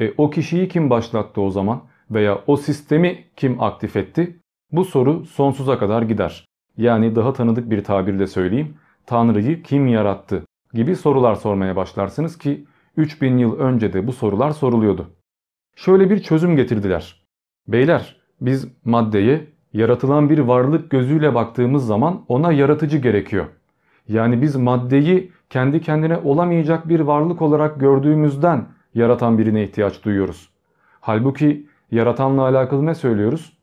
E, o kişiyi kim başlattı o zaman veya o sistemi kim aktif etti? Bu soru sonsuza kadar gider. Yani daha tanıdık bir tabirle söyleyeyim. Tanrı'yı kim yarattı gibi sorular sormaya başlarsınız ki 3000 yıl önce de bu sorular soruluyordu. Şöyle bir çözüm getirdiler. Beyler biz maddeye yaratılan bir varlık gözüyle baktığımız zaman ona yaratıcı gerekiyor. Yani biz maddeyi kendi kendine olamayacak bir varlık olarak gördüğümüzden yaratan birine ihtiyaç duyuyoruz. Halbuki yaratanla alakalı ne söylüyoruz?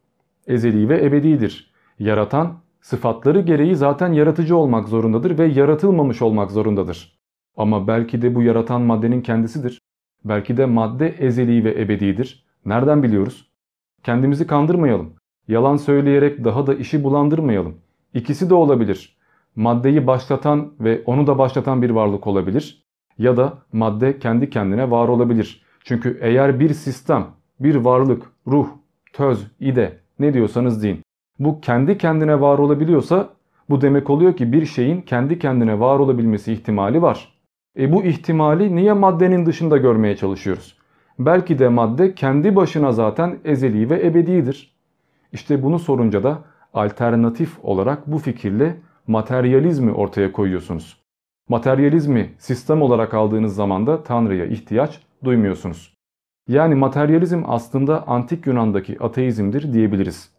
Ezeli ve ebedidir. Yaratan sıfatları gereği zaten yaratıcı olmak zorundadır ve yaratılmamış olmak zorundadır. Ama belki de bu yaratan maddenin kendisidir. Belki de madde ezeli ve ebedidir. Nereden biliyoruz? Kendimizi kandırmayalım. Yalan söyleyerek daha da işi bulandırmayalım. İkisi de olabilir. Maddeyi başlatan ve onu da başlatan bir varlık olabilir ya da madde kendi kendine var olabilir. Çünkü eğer bir sistem, bir varlık, ruh, töz, ide ne diyorsanız deyin. Bu kendi kendine var olabiliyorsa bu demek oluyor ki bir şeyin kendi kendine var olabilmesi ihtimali var. E bu ihtimali niye maddenin dışında görmeye çalışıyoruz? Belki de madde kendi başına zaten ezeli ve ebedidir. İşte bunu sorunca da alternatif olarak bu fikirle materyalizmi ortaya koyuyorsunuz. Materyalizmi sistem olarak aldığınız zaman da Tanrı'ya ihtiyaç duymuyorsunuz. Yani materyalizm aslında antik Yunan'daki ateizmdir diyebiliriz.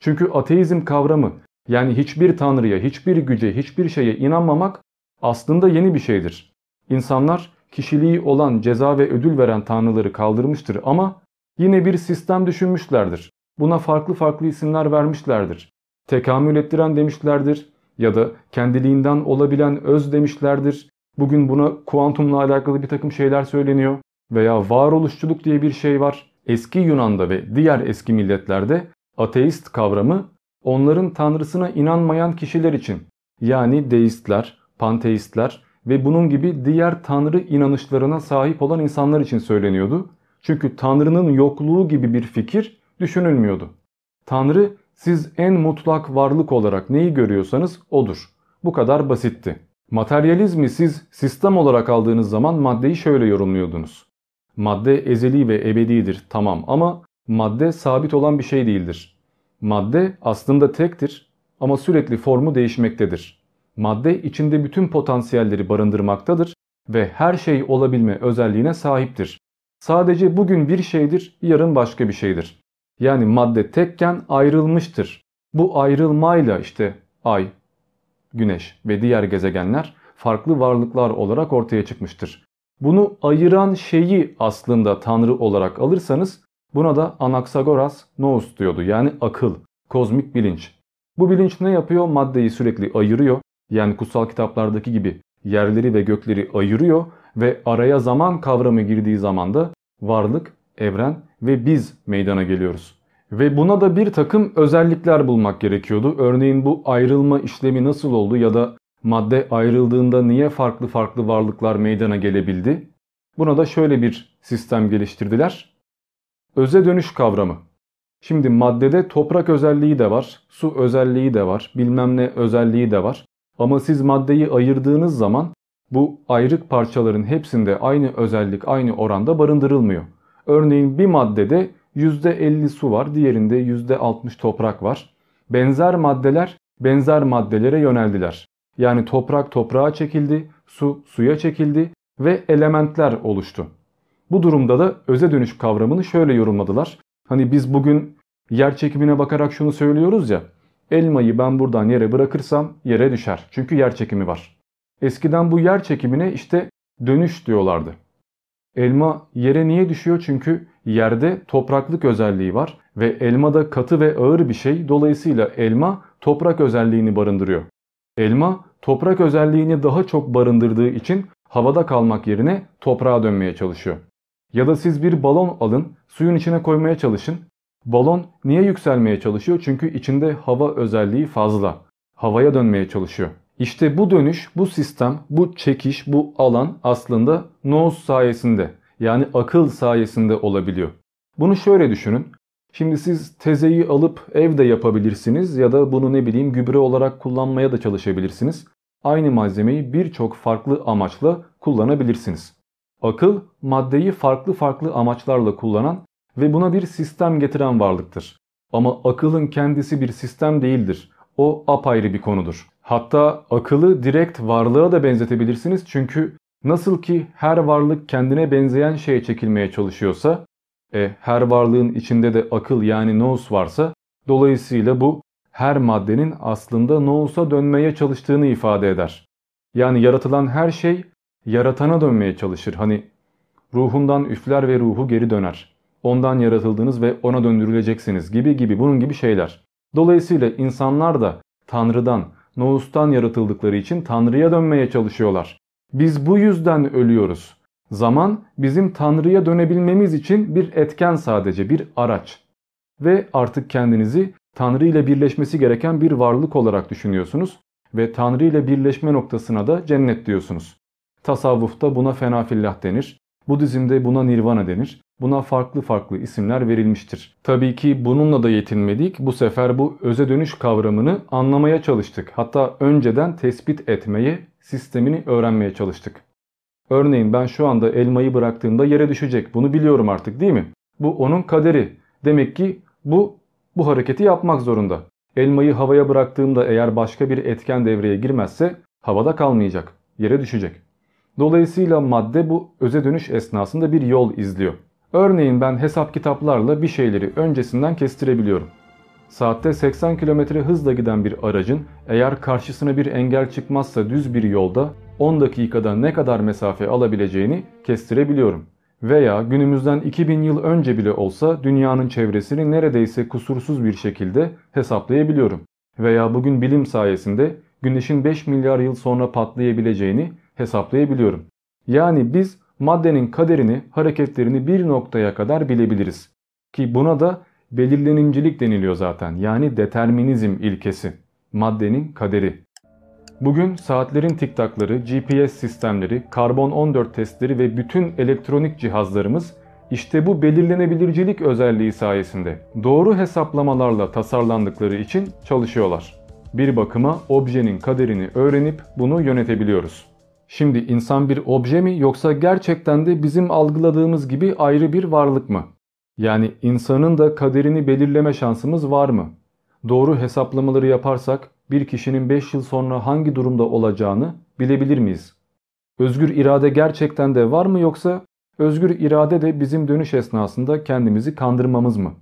Çünkü ateizm kavramı yani hiçbir tanrıya, hiçbir güce, hiçbir şeye inanmamak aslında yeni bir şeydir. İnsanlar kişiliği olan ceza ve ödül veren tanrıları kaldırmıştır ama yine bir sistem düşünmüşlerdir. Buna farklı farklı isimler vermişlerdir. Tekamül ettiren demişlerdir, ya da kendiliğinden olabilen öz demişlerdir. Bugün buna kuantumla alakalı bir takım şeyler söyleniyor. Veya varoluşçuluk diye bir şey var. Eski Yunan'da ve diğer eski milletlerde ateist kavramı onların tanrısına inanmayan kişiler için yani deistler, panteistler ve bunun gibi diğer tanrı inanışlarına sahip olan insanlar için söyleniyordu. Çünkü tanrının yokluğu gibi bir fikir düşünülmüyordu. Tanrı siz en mutlak varlık olarak neyi görüyorsanız odur. Bu kadar basitti. Materyalizmi siz sistem olarak aldığınız zaman maddeyi şöyle yorumluyordunuz. Madde ezeli ve ebedidir tamam ama madde sabit olan bir şey değildir. Madde aslında tektir ama sürekli formu değişmektedir. Madde içinde bütün potansiyelleri barındırmaktadır ve her şey olabilme özelliğine sahiptir. Sadece bugün bir şeydir, yarın başka bir şeydir. Yani madde tekken ayrılmıştır. Bu ayrılmayla işte ay, güneş ve diğer gezegenler farklı varlıklar olarak ortaya çıkmıştır. Bunu ayıran şeyi aslında tanrı olarak alırsanız buna da Anaxagoras nous diyordu yani akıl, kozmik bilinç. Bu bilinç ne yapıyor? Maddeyi sürekli ayırıyor. Yani kutsal kitaplardaki gibi yerleri ve gökleri ayırıyor ve araya zaman kavramı girdiği zaman da varlık, evren ve biz meydana geliyoruz. Ve buna da bir takım özellikler bulmak gerekiyordu. Örneğin bu ayrılma işlemi nasıl oldu ya da madde ayrıldığında niye farklı farklı varlıklar meydana gelebildi? Buna da şöyle bir sistem geliştirdiler. Öze dönüş kavramı. Şimdi maddede toprak özelliği de var, su özelliği de var, bilmem ne özelliği de var. Ama siz maddeyi ayırdığınız zaman bu ayrık parçaların hepsinde aynı özellik, aynı oranda barındırılmıyor. Örneğin bir maddede %50 su var, diğerinde %60 toprak var. Benzer maddeler benzer maddelere yöneldiler. Yani toprak toprağa çekildi, su suya çekildi ve elementler oluştu. Bu durumda da öze dönüş kavramını şöyle yorumladılar. Hani biz bugün yer çekimine bakarak şunu söylüyoruz ya. Elmayı ben buradan yere bırakırsam yere düşer. Çünkü yer çekimi var. Eskiden bu yer çekimine işte dönüş diyorlardı. Elma yere niye düşüyor? Çünkü yerde topraklık özelliği var ve elma da katı ve ağır bir şey. Dolayısıyla elma toprak özelliğini barındırıyor. Elma toprak özelliğini daha çok barındırdığı için havada kalmak yerine toprağa dönmeye çalışıyor. Ya da siz bir balon alın, suyun içine koymaya çalışın. Balon niye yükselmeye çalışıyor? Çünkü içinde hava özelliği fazla. Havaya dönmeye çalışıyor. İşte bu dönüş, bu sistem, bu çekiş, bu alan aslında nous sayesinde yani akıl sayesinde olabiliyor. Bunu şöyle düşünün. Şimdi siz tezeyi alıp evde yapabilirsiniz ya da bunu ne bileyim gübre olarak kullanmaya da çalışabilirsiniz. Aynı malzemeyi birçok farklı amaçla kullanabilirsiniz. Akıl maddeyi farklı farklı amaçlarla kullanan ve buna bir sistem getiren varlıktır. Ama akılın kendisi bir sistem değildir. O apayrı bir konudur. Hatta akıllı direkt varlığa da benzetebilirsiniz çünkü nasıl ki her varlık kendine benzeyen şeye çekilmeye çalışıyorsa e, her varlığın içinde de akıl yani nous varsa dolayısıyla bu her maddenin aslında nous'a dönmeye çalıştığını ifade eder. Yani yaratılan her şey yaratana dönmeye çalışır. Hani ruhundan üfler ve ruhu geri döner. Ondan yaratıldınız ve ona döndürüleceksiniz gibi gibi bunun gibi şeyler. Dolayısıyla insanlar da Tanrı'dan, Nous'tan yaratıldıkları için Tanrı'ya dönmeye çalışıyorlar. Biz bu yüzden ölüyoruz. Zaman bizim Tanrı'ya dönebilmemiz için bir etken sadece, bir araç. Ve artık kendinizi Tanrı ile birleşmesi gereken bir varlık olarak düşünüyorsunuz ve Tanrı ile birleşme noktasına da cennet diyorsunuz. Tasavvufta buna fenafillah denir. Budizm'de buna nirvana denir. Buna farklı farklı isimler verilmiştir. Tabii ki bununla da yetinmedik. Bu sefer bu öze dönüş kavramını anlamaya çalıştık. Hatta önceden tespit etmeyi, sistemini öğrenmeye çalıştık. Örneğin ben şu anda elmayı bıraktığımda yere düşecek. Bunu biliyorum artık değil mi? Bu onun kaderi. Demek ki bu bu hareketi yapmak zorunda. Elmayı havaya bıraktığımda eğer başka bir etken devreye girmezse havada kalmayacak. Yere düşecek. Dolayısıyla madde bu öze dönüş esnasında bir yol izliyor. Örneğin ben hesap kitaplarla bir şeyleri öncesinden kestirebiliyorum. Saatte 80 km hızla giden bir aracın eğer karşısına bir engel çıkmazsa düz bir yolda 10 dakikada ne kadar mesafe alabileceğini kestirebiliyorum. Veya günümüzden 2000 yıl önce bile olsa dünyanın çevresini neredeyse kusursuz bir şekilde hesaplayabiliyorum. Veya bugün bilim sayesinde güneşin 5 milyar yıl sonra patlayabileceğini hesaplayabiliyorum. Yani biz maddenin kaderini, hareketlerini bir noktaya kadar bilebiliriz. Ki buna da belirlenimcilik deniliyor zaten. Yani determinizm ilkesi. Maddenin kaderi. Bugün saatlerin tiktakları, GPS sistemleri, karbon 14 testleri ve bütün elektronik cihazlarımız işte bu belirlenebilircilik özelliği sayesinde doğru hesaplamalarla tasarlandıkları için çalışıyorlar. Bir bakıma objenin kaderini öğrenip bunu yönetebiliyoruz. Şimdi insan bir obje mi yoksa gerçekten de bizim algıladığımız gibi ayrı bir varlık mı? Yani insanın da kaderini belirleme şansımız var mı? Doğru hesaplamaları yaparsak bir kişinin 5 yıl sonra hangi durumda olacağını bilebilir miyiz? Özgür irade gerçekten de var mı yoksa özgür irade de bizim dönüş esnasında kendimizi kandırmamız mı?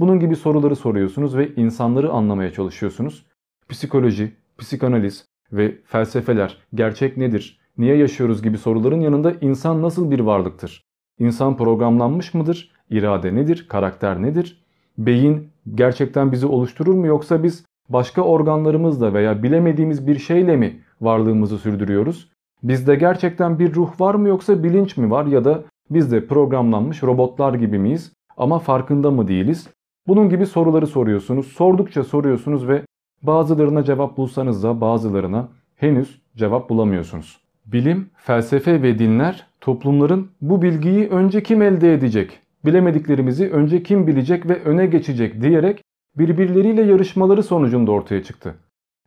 Bunun gibi soruları soruyorsunuz ve insanları anlamaya çalışıyorsunuz. Psikoloji, psikanaliz ve felsefeler gerçek nedir, niye yaşıyoruz gibi soruların yanında insan nasıl bir varlıktır? İnsan programlanmış mıdır? İrade nedir? Karakter nedir? Beyin gerçekten bizi oluşturur mu yoksa biz başka organlarımızla veya bilemediğimiz bir şeyle mi varlığımızı sürdürüyoruz? Bizde gerçekten bir ruh var mı yoksa bilinç mi var ya da biz de programlanmış robotlar gibi miyiz ama farkında mı değiliz? Bunun gibi soruları soruyorsunuz. Sordukça soruyorsunuz ve bazılarına cevap bulsanız da bazılarına henüz cevap bulamıyorsunuz. Bilim, felsefe ve dinler toplumların bu bilgiyi önce kim elde edecek, bilemediklerimizi önce kim bilecek ve öne geçecek diyerek birbirleriyle yarışmaları sonucunda ortaya çıktı.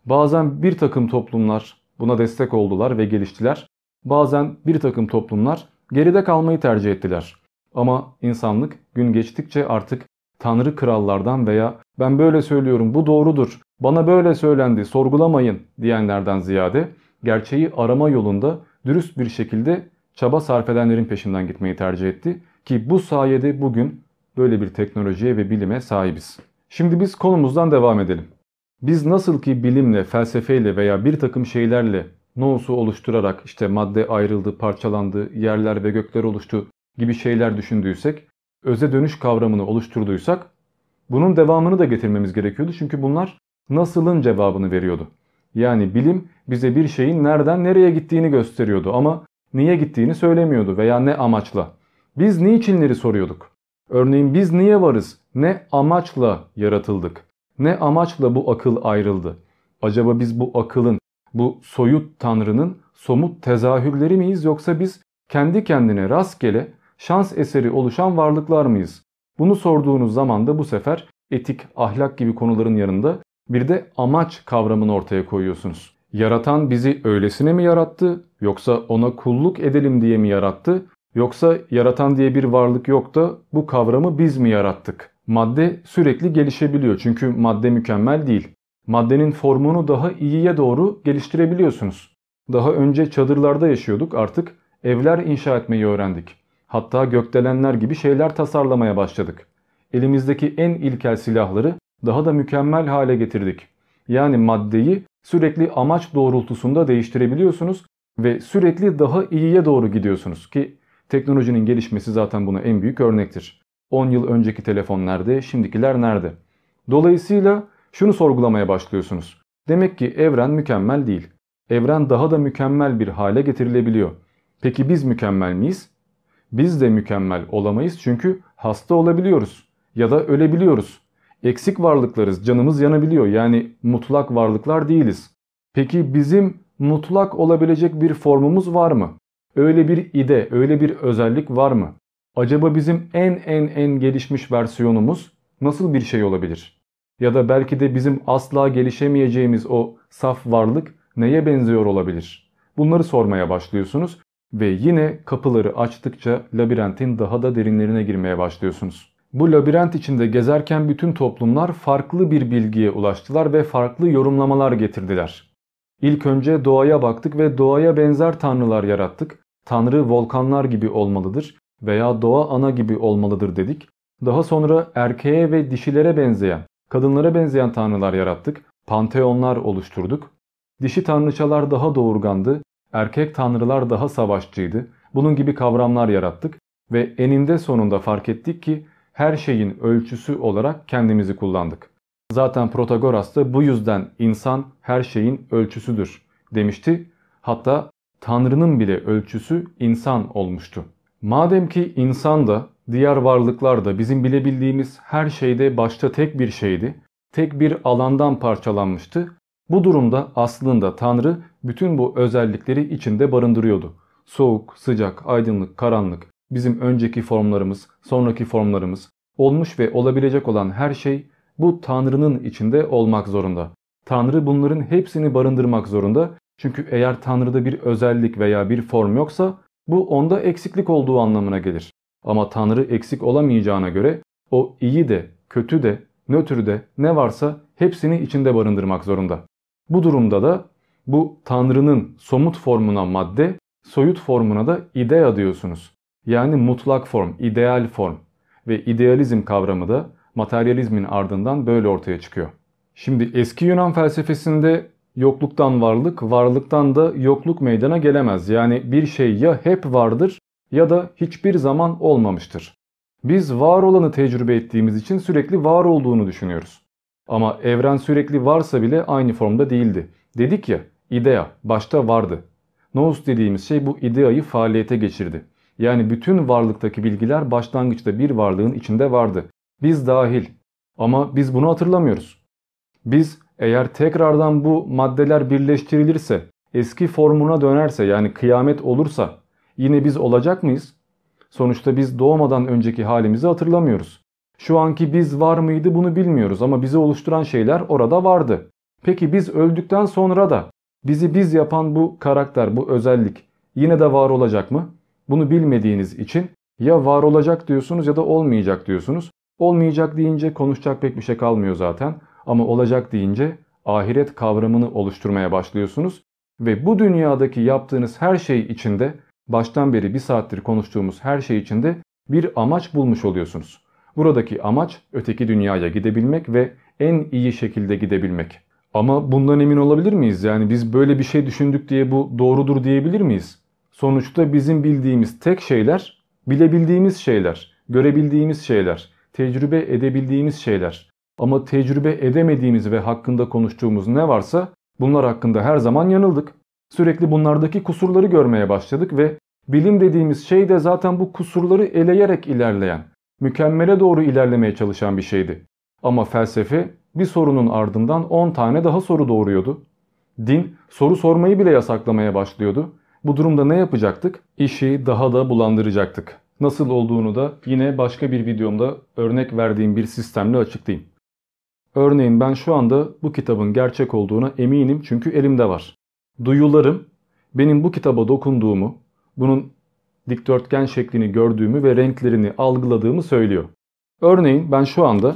Bazen bir takım toplumlar buna destek oldular ve geliştiler. Bazen bir takım toplumlar geride kalmayı tercih ettiler. Ama insanlık gün geçtikçe artık tanrı krallardan veya ben böyle söylüyorum bu doğrudur, bana böyle söylendi sorgulamayın diyenlerden ziyade gerçeği arama yolunda dürüst bir şekilde çaba sarf edenlerin peşinden gitmeyi tercih etti. Ki bu sayede bugün böyle bir teknolojiye ve bilime sahibiz. Şimdi biz konumuzdan devam edelim. Biz nasıl ki bilimle, felsefeyle veya bir takım şeylerle Noos'u oluşturarak işte madde ayrıldı, parçalandı, yerler ve gökler oluştu gibi şeyler düşündüysek, öze dönüş kavramını oluşturduysak bunun devamını da getirmemiz gerekiyordu. Çünkü bunlar nasılın cevabını veriyordu. Yani bilim bize bir şeyin nereden nereye gittiğini gösteriyordu ama niye gittiğini söylemiyordu veya ne amaçla. Biz niçinleri soruyorduk. Örneğin biz niye varız? Ne amaçla yaratıldık? Ne amaçla bu akıl ayrıldı? Acaba biz bu akılın, bu soyut tanrının somut tezahürleri miyiz yoksa biz kendi kendine rastgele şans eseri oluşan varlıklar mıyız? Bunu sorduğunuz zaman da bu sefer etik, ahlak gibi konuların yanında bir de amaç kavramını ortaya koyuyorsunuz. Yaratan bizi öylesine mi yarattı yoksa ona kulluk edelim diye mi yarattı yoksa yaratan diye bir varlık yok da bu kavramı biz mi yarattık? Madde sürekli gelişebiliyor çünkü madde mükemmel değil. Maddenin formunu daha iyiye doğru geliştirebiliyorsunuz. Daha önce çadırlarda yaşıyorduk artık evler inşa etmeyi öğrendik. Hatta gökdelenler gibi şeyler tasarlamaya başladık. Elimizdeki en ilkel silahları daha da mükemmel hale getirdik. Yani maddeyi sürekli amaç doğrultusunda değiştirebiliyorsunuz ve sürekli daha iyiye doğru gidiyorsunuz ki teknolojinin gelişmesi zaten buna en büyük örnektir. 10 yıl önceki telefon şimdikiler nerede? Dolayısıyla şunu sorgulamaya başlıyorsunuz. Demek ki evren mükemmel değil. Evren daha da mükemmel bir hale getirilebiliyor. Peki biz mükemmel miyiz? Biz de mükemmel olamayız çünkü hasta olabiliyoruz ya da ölebiliyoruz. Eksik varlıklarız, canımız yanabiliyor yani mutlak varlıklar değiliz. Peki bizim mutlak olabilecek bir formumuz var mı? Öyle bir ide, öyle bir özellik var mı? Acaba bizim en en en gelişmiş versiyonumuz nasıl bir şey olabilir? Ya da belki de bizim asla gelişemeyeceğimiz o saf varlık neye benziyor olabilir? Bunları sormaya başlıyorsunuz ve yine kapıları açtıkça labirentin daha da derinlerine girmeye başlıyorsunuz. Bu labirent içinde gezerken bütün toplumlar farklı bir bilgiye ulaştılar ve farklı yorumlamalar getirdiler. İlk önce doğaya baktık ve doğaya benzer tanrılar yarattık. Tanrı volkanlar gibi olmalıdır veya doğa ana gibi olmalıdır dedik. Daha sonra erkeğe ve dişilere benzeyen, kadınlara benzeyen tanrılar yarattık. Panteonlar oluşturduk. Dişi tanrıçalar daha doğurgandı, erkek tanrılar daha savaşçıydı. Bunun gibi kavramlar yarattık ve eninde sonunda fark ettik ki her şeyin ölçüsü olarak kendimizi kullandık. Zaten Protagoras da bu yüzden insan her şeyin ölçüsüdür demişti. Hatta Tanrı'nın bile ölçüsü insan olmuştu. Madem ki insan da diğer varlıklar da bizim bilebildiğimiz her şeyde başta tek bir şeydi, tek bir alandan parçalanmıştı. Bu durumda aslında Tanrı bütün bu özellikleri içinde barındırıyordu. Soğuk, sıcak, aydınlık, karanlık, bizim önceki formlarımız, sonraki formlarımız, olmuş ve olabilecek olan her şey bu Tanrı'nın içinde olmak zorunda. Tanrı bunların hepsini barındırmak zorunda. Çünkü eğer Tanrı'da bir özellik veya bir form yoksa bu onda eksiklik olduğu anlamına gelir. Ama Tanrı eksik olamayacağına göre o iyi de, kötü de, nötr de ne varsa hepsini içinde barındırmak zorunda. Bu durumda da bu Tanrı'nın somut formuna madde, soyut formuna da idea diyorsunuz. Yani mutlak form, ideal form ve idealizm kavramı da materyalizmin ardından böyle ortaya çıkıyor. Şimdi eski Yunan felsefesinde yokluktan varlık, varlıktan da yokluk meydana gelemez. Yani bir şey ya hep vardır ya da hiçbir zaman olmamıştır. Biz var olanı tecrübe ettiğimiz için sürekli var olduğunu düşünüyoruz. Ama evren sürekli varsa bile aynı formda değildi. Dedik ya, idea başta vardı. Nous dediğimiz şey bu ideayı faaliyete geçirdi. Yani bütün varlıktaki bilgiler başlangıçta bir varlığın içinde vardı. Biz dahil. Ama biz bunu hatırlamıyoruz. Biz eğer tekrardan bu maddeler birleştirilirse, eski formuna dönerse yani kıyamet olursa yine biz olacak mıyız? Sonuçta biz doğmadan önceki halimizi hatırlamıyoruz. Şu anki biz var mıydı bunu bilmiyoruz ama bizi oluşturan şeyler orada vardı. Peki biz öldükten sonra da bizi biz yapan bu karakter, bu özellik yine de var olacak mı? Bunu bilmediğiniz için Ya var olacak diyorsunuz ya da olmayacak diyorsunuz. Olmayacak deyince konuşacak pek bir şey kalmıyor zaten. Ama olacak deyince ahiret kavramını oluşturmaya başlıyorsunuz. Ve bu dünyadaki yaptığınız her şey içinde baştan beri bir saattir konuştuğumuz her şey içinde bir amaç bulmuş oluyorsunuz. Buradaki amaç öteki dünyaya gidebilmek ve en iyi şekilde gidebilmek. Ama bundan emin olabilir miyiz? Yani biz böyle bir şey düşündük diye bu doğrudur diyebilir miyiz? Sonuçta bizim bildiğimiz tek şeyler, bilebildiğimiz şeyler, görebildiğimiz şeyler, tecrübe edebildiğimiz şeyler. Ama tecrübe edemediğimiz ve hakkında konuştuğumuz ne varsa bunlar hakkında her zaman yanıldık. Sürekli bunlardaki kusurları görmeye başladık ve bilim dediğimiz şey de zaten bu kusurları eleyerek ilerleyen, mükemmele doğru ilerlemeye çalışan bir şeydi. Ama felsefe bir sorunun ardından 10 tane daha soru doğuruyordu. Din soru sormayı bile yasaklamaya başlıyordu. Bu durumda ne yapacaktık? İşi daha da bulandıracaktık. Nasıl olduğunu da yine başka bir videomda örnek verdiğim bir sistemle açıklayayım. Örneğin ben şu anda bu kitabın gerçek olduğuna eminim çünkü elimde var. Duyularım benim bu kitaba dokunduğumu, bunun dikdörtgen şeklini gördüğümü ve renklerini algıladığımı söylüyor. Örneğin ben şu anda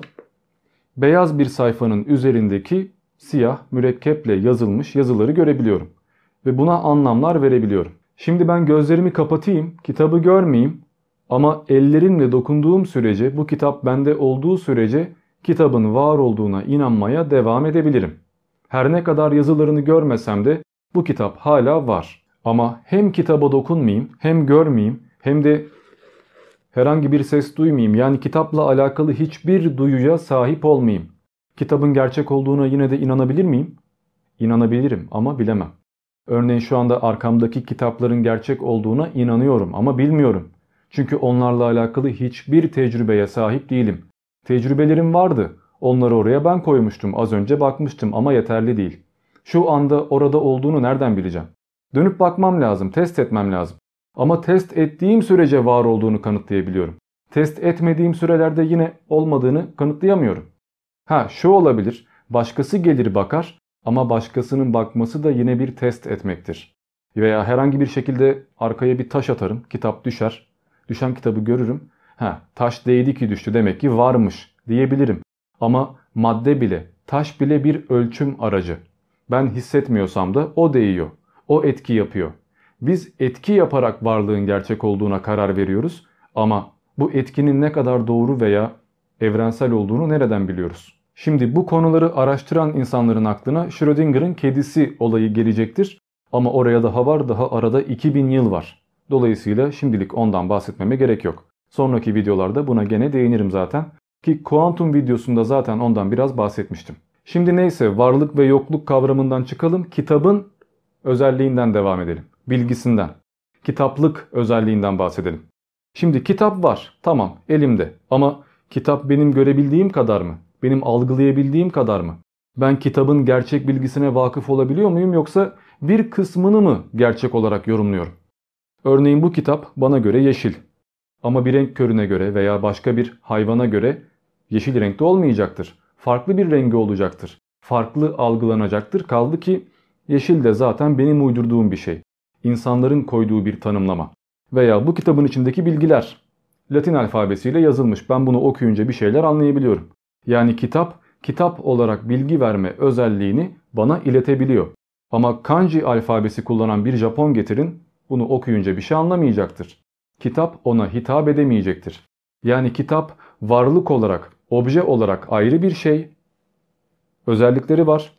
beyaz bir sayfanın üzerindeki siyah mürekkeple yazılmış yazıları görebiliyorum. Ve buna anlamlar verebiliyorum. Şimdi ben gözlerimi kapatayım, kitabı görmeyeyim ama ellerimle dokunduğum sürece bu kitap bende olduğu sürece kitabın var olduğuna inanmaya devam edebilirim. Her ne kadar yazılarını görmesem de bu kitap hala var. Ama hem kitaba dokunmayayım, hem görmeyeyim, hem de herhangi bir ses duymayayım. Yani kitapla alakalı hiçbir duyuya sahip olmayayım. Kitabın gerçek olduğuna yine de inanabilir miyim? İnanabilirim ama bilemem. Örneğin şu anda arkamdaki kitapların gerçek olduğuna inanıyorum ama bilmiyorum. Çünkü onlarla alakalı hiçbir tecrübeye sahip değilim. Tecrübelerim vardı. Onları oraya ben koymuştum. Az önce bakmıştım ama yeterli değil. Şu anda orada olduğunu nereden bileceğim? Dönüp bakmam lazım, test etmem lazım. Ama test ettiğim sürece var olduğunu kanıtlayabiliyorum. Test etmediğim sürelerde yine olmadığını kanıtlayamıyorum. Ha şu olabilir. Başkası gelir bakar ama başkasının bakması da yine bir test etmektir. Veya herhangi bir şekilde arkaya bir taş atarım, kitap düşer. Düşen kitabı görürüm. Ha taş değdi ki düştü demek ki varmış diyebilirim. Ama madde bile, taş bile bir ölçüm aracı. Ben hissetmiyorsam da o değiyor. O etki yapıyor. Biz etki yaparak varlığın gerçek olduğuna karar veriyoruz ama bu etkinin ne kadar doğru veya evrensel olduğunu nereden biliyoruz? Şimdi bu konuları araştıran insanların aklına Schrödinger'ın kedisi olayı gelecektir. Ama oraya daha var daha arada 2000 yıl var. Dolayısıyla şimdilik ondan bahsetmeme gerek yok. Sonraki videolarda buna gene değinirim zaten. Ki kuantum videosunda zaten ondan biraz bahsetmiştim. Şimdi neyse varlık ve yokluk kavramından çıkalım. Kitabın özelliğinden devam edelim. Bilgisinden. Kitaplık özelliğinden bahsedelim. Şimdi kitap var. Tamam elimde. Ama kitap benim görebildiğim kadar mı? Benim algılayabildiğim kadar mı? Ben kitabın gerçek bilgisine vakıf olabiliyor muyum yoksa bir kısmını mı gerçek olarak yorumluyorum? Örneğin bu kitap bana göre yeşil. Ama bir renk körüne göre veya başka bir hayvana göre yeşil renkte olmayacaktır. Farklı bir rengi olacaktır. Farklı algılanacaktır. Kaldı ki yeşil de zaten benim uydurduğum bir şey. İnsanların koyduğu bir tanımlama. Veya bu kitabın içindeki bilgiler. Latin alfabesiyle yazılmış. Ben bunu okuyunca bir şeyler anlayabiliyorum. Yani kitap, kitap olarak bilgi verme özelliğini bana iletebiliyor. Ama kanji alfabesi kullanan bir Japon getirin bunu okuyunca bir şey anlamayacaktır. Kitap ona hitap edemeyecektir. Yani kitap varlık olarak, obje olarak ayrı bir şey. Özellikleri var.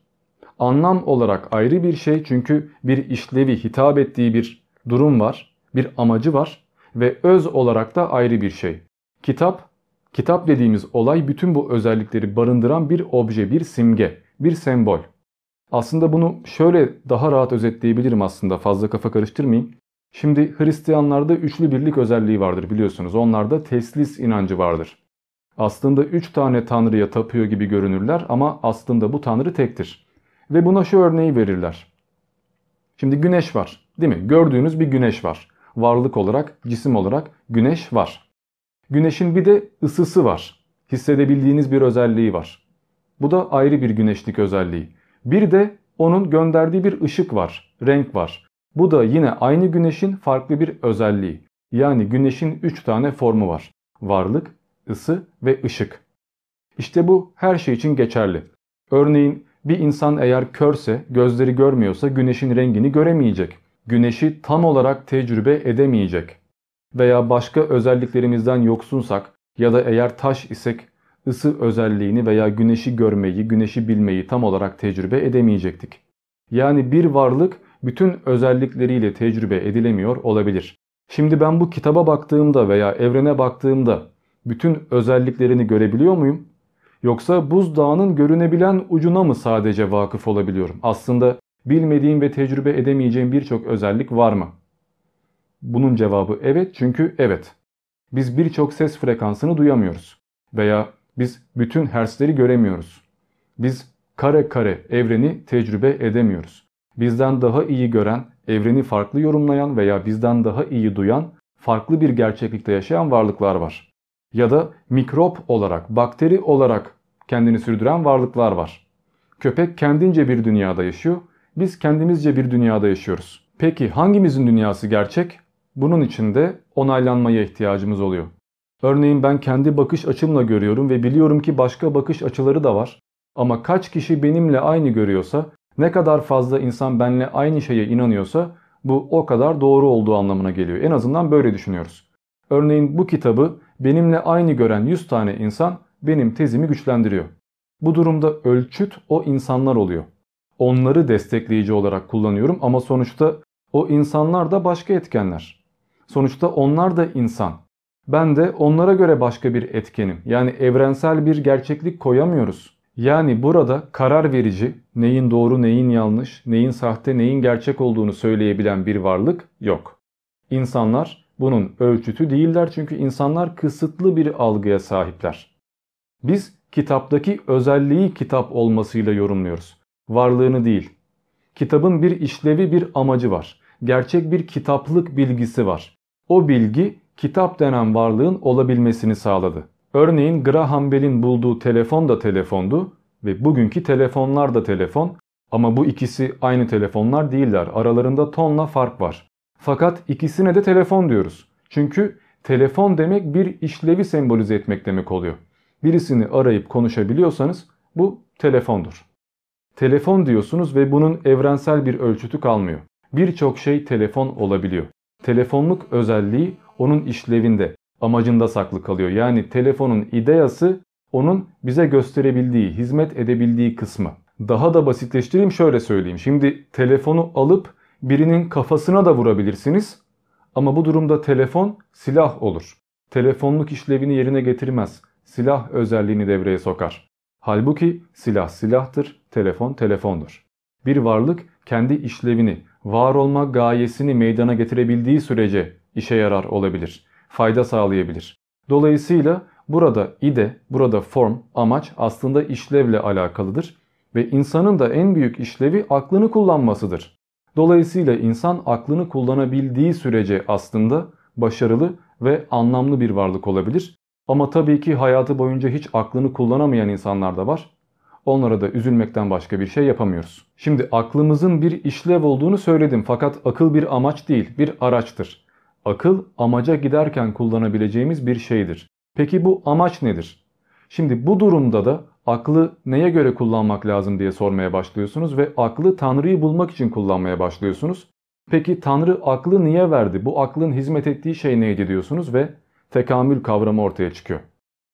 Anlam olarak ayrı bir şey çünkü bir işlevi hitap ettiği bir durum var, bir amacı var ve öz olarak da ayrı bir şey. Kitap, kitap dediğimiz olay bütün bu özellikleri barındıran bir obje, bir simge, bir sembol. Aslında bunu şöyle daha rahat özetleyebilirim aslında fazla kafa karıştırmayayım. Şimdi Hristiyanlarda üçlü birlik özelliği vardır biliyorsunuz. Onlarda teslis inancı vardır. Aslında üç tane tanrıya tapıyor gibi görünürler ama aslında bu tanrı tektir. Ve buna şu örneği verirler. Şimdi güneş var değil mi? Gördüğünüz bir güneş var. Varlık olarak, cisim olarak güneş var. Güneşin bir de ısısı var. Hissedebildiğiniz bir özelliği var. Bu da ayrı bir güneşlik özelliği. Bir de onun gönderdiği bir ışık var, renk var. Bu da yine aynı güneşin farklı bir özelliği. Yani güneşin 3 tane formu var. Varlık, ısı ve ışık. İşte bu her şey için geçerli. Örneğin bir insan eğer körse, gözleri görmüyorsa güneşin rengini göremeyecek. Güneşi tam olarak tecrübe edemeyecek. Veya başka özelliklerimizden yoksunsak ya da eğer taş isek ısı özelliğini veya güneşi görmeyi, güneşi bilmeyi tam olarak tecrübe edemeyecektik. Yani bir varlık bütün özellikleriyle tecrübe edilemiyor olabilir. Şimdi ben bu kitaba baktığımda veya evrene baktığımda bütün özelliklerini görebiliyor muyum? Yoksa buzdağının görünebilen ucuna mı sadece vakıf olabiliyorum? Aslında bilmediğim ve tecrübe edemeyeceğim birçok özellik var mı? Bunun cevabı evet çünkü evet. Biz birçok ses frekansını duyamıyoruz. Veya biz bütün hertzleri göremiyoruz. Biz kare kare evreni tecrübe edemiyoruz. Bizden daha iyi gören, evreni farklı yorumlayan veya bizden daha iyi duyan, farklı bir gerçeklikte yaşayan varlıklar var. Ya da mikrop olarak, bakteri olarak kendini sürdüren varlıklar var. Köpek kendince bir dünyada yaşıyor, biz kendimizce bir dünyada yaşıyoruz. Peki hangimizin dünyası gerçek? Bunun için de onaylanmaya ihtiyacımız oluyor. Örneğin ben kendi bakış açımla görüyorum ve biliyorum ki başka bakış açıları da var. Ama kaç kişi benimle aynı görüyorsa, ne kadar fazla insan benimle aynı şeye inanıyorsa bu o kadar doğru olduğu anlamına geliyor. En azından böyle düşünüyoruz. Örneğin bu kitabı benimle aynı gören 100 tane insan benim tezimi güçlendiriyor. Bu durumda ölçüt o insanlar oluyor. Onları destekleyici olarak kullanıyorum ama sonuçta o insanlar da başka etkenler. Sonuçta onlar da insan. Ben de onlara göre başka bir etkenim. Yani evrensel bir gerçeklik koyamıyoruz. Yani burada karar verici, neyin doğru neyin yanlış, neyin sahte neyin gerçek olduğunu söyleyebilen bir varlık yok. İnsanlar bunun ölçütü değiller çünkü insanlar kısıtlı bir algıya sahipler. Biz kitaptaki özelliği kitap olmasıyla yorumluyoruz. Varlığını değil. Kitabın bir işlevi bir amacı var. Gerçek bir kitaplık bilgisi var. O bilgi kitap denen varlığın olabilmesini sağladı. Örneğin Graham Bell'in bulduğu telefon da telefondu ve bugünkü telefonlar da telefon ama bu ikisi aynı telefonlar değiller. Aralarında tonla fark var. Fakat ikisine de telefon diyoruz. Çünkü telefon demek bir işlevi sembolize etmek demek oluyor. Birisini arayıp konuşabiliyorsanız bu telefondur. Telefon diyorsunuz ve bunun evrensel bir ölçütü kalmıyor. Birçok şey telefon olabiliyor. Telefonluk özelliği onun işlevinde, amacında saklı kalıyor. Yani telefonun ideası onun bize gösterebildiği, hizmet edebildiği kısmı. Daha da basitleştireyim şöyle söyleyeyim. Şimdi telefonu alıp birinin kafasına da vurabilirsiniz. Ama bu durumda telefon silah olur. Telefonluk işlevini yerine getirmez. Silah özelliğini devreye sokar. Halbuki silah silahtır, telefon telefondur. Bir varlık kendi işlevini, var olma gayesini meydana getirebildiği sürece işe yarar olabilir, fayda sağlayabilir. Dolayısıyla burada ide, burada form, amaç aslında işlevle alakalıdır ve insanın da en büyük işlevi aklını kullanmasıdır. Dolayısıyla insan aklını kullanabildiği sürece aslında başarılı ve anlamlı bir varlık olabilir. Ama tabii ki hayatı boyunca hiç aklını kullanamayan insanlar da var. Onlara da üzülmekten başka bir şey yapamıyoruz. Şimdi aklımızın bir işlev olduğunu söyledim fakat akıl bir amaç değil, bir araçtır. Akıl amaca giderken kullanabileceğimiz bir şeydir. Peki bu amaç nedir? Şimdi bu durumda da aklı neye göre kullanmak lazım diye sormaya başlıyorsunuz ve aklı Tanrı'yı bulmak için kullanmaya başlıyorsunuz. Peki Tanrı aklı niye verdi? Bu aklın hizmet ettiği şey neydi diyorsunuz ve tekamül kavramı ortaya çıkıyor.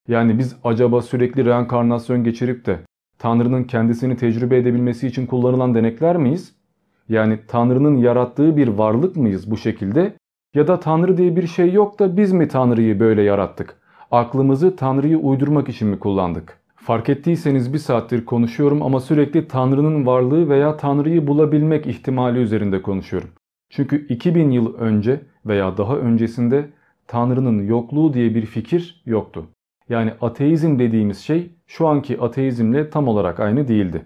Yani biz acaba sürekli reenkarnasyon geçirip de Tanrı'nın kendisini tecrübe edebilmesi için kullanılan denekler miyiz? Yani Tanrı'nın yarattığı bir varlık mıyız bu şekilde? Ya da Tanrı diye bir şey yok da biz mi Tanrı'yı böyle yarattık? Aklımızı Tanrı'yı uydurmak için mi kullandık? Fark ettiyseniz bir saattir konuşuyorum ama sürekli Tanrı'nın varlığı veya Tanrı'yı bulabilmek ihtimali üzerinde konuşuyorum. Çünkü 2000 yıl önce veya daha öncesinde Tanrı'nın yokluğu diye bir fikir yoktu. Yani ateizm dediğimiz şey şu anki ateizmle tam olarak aynı değildi.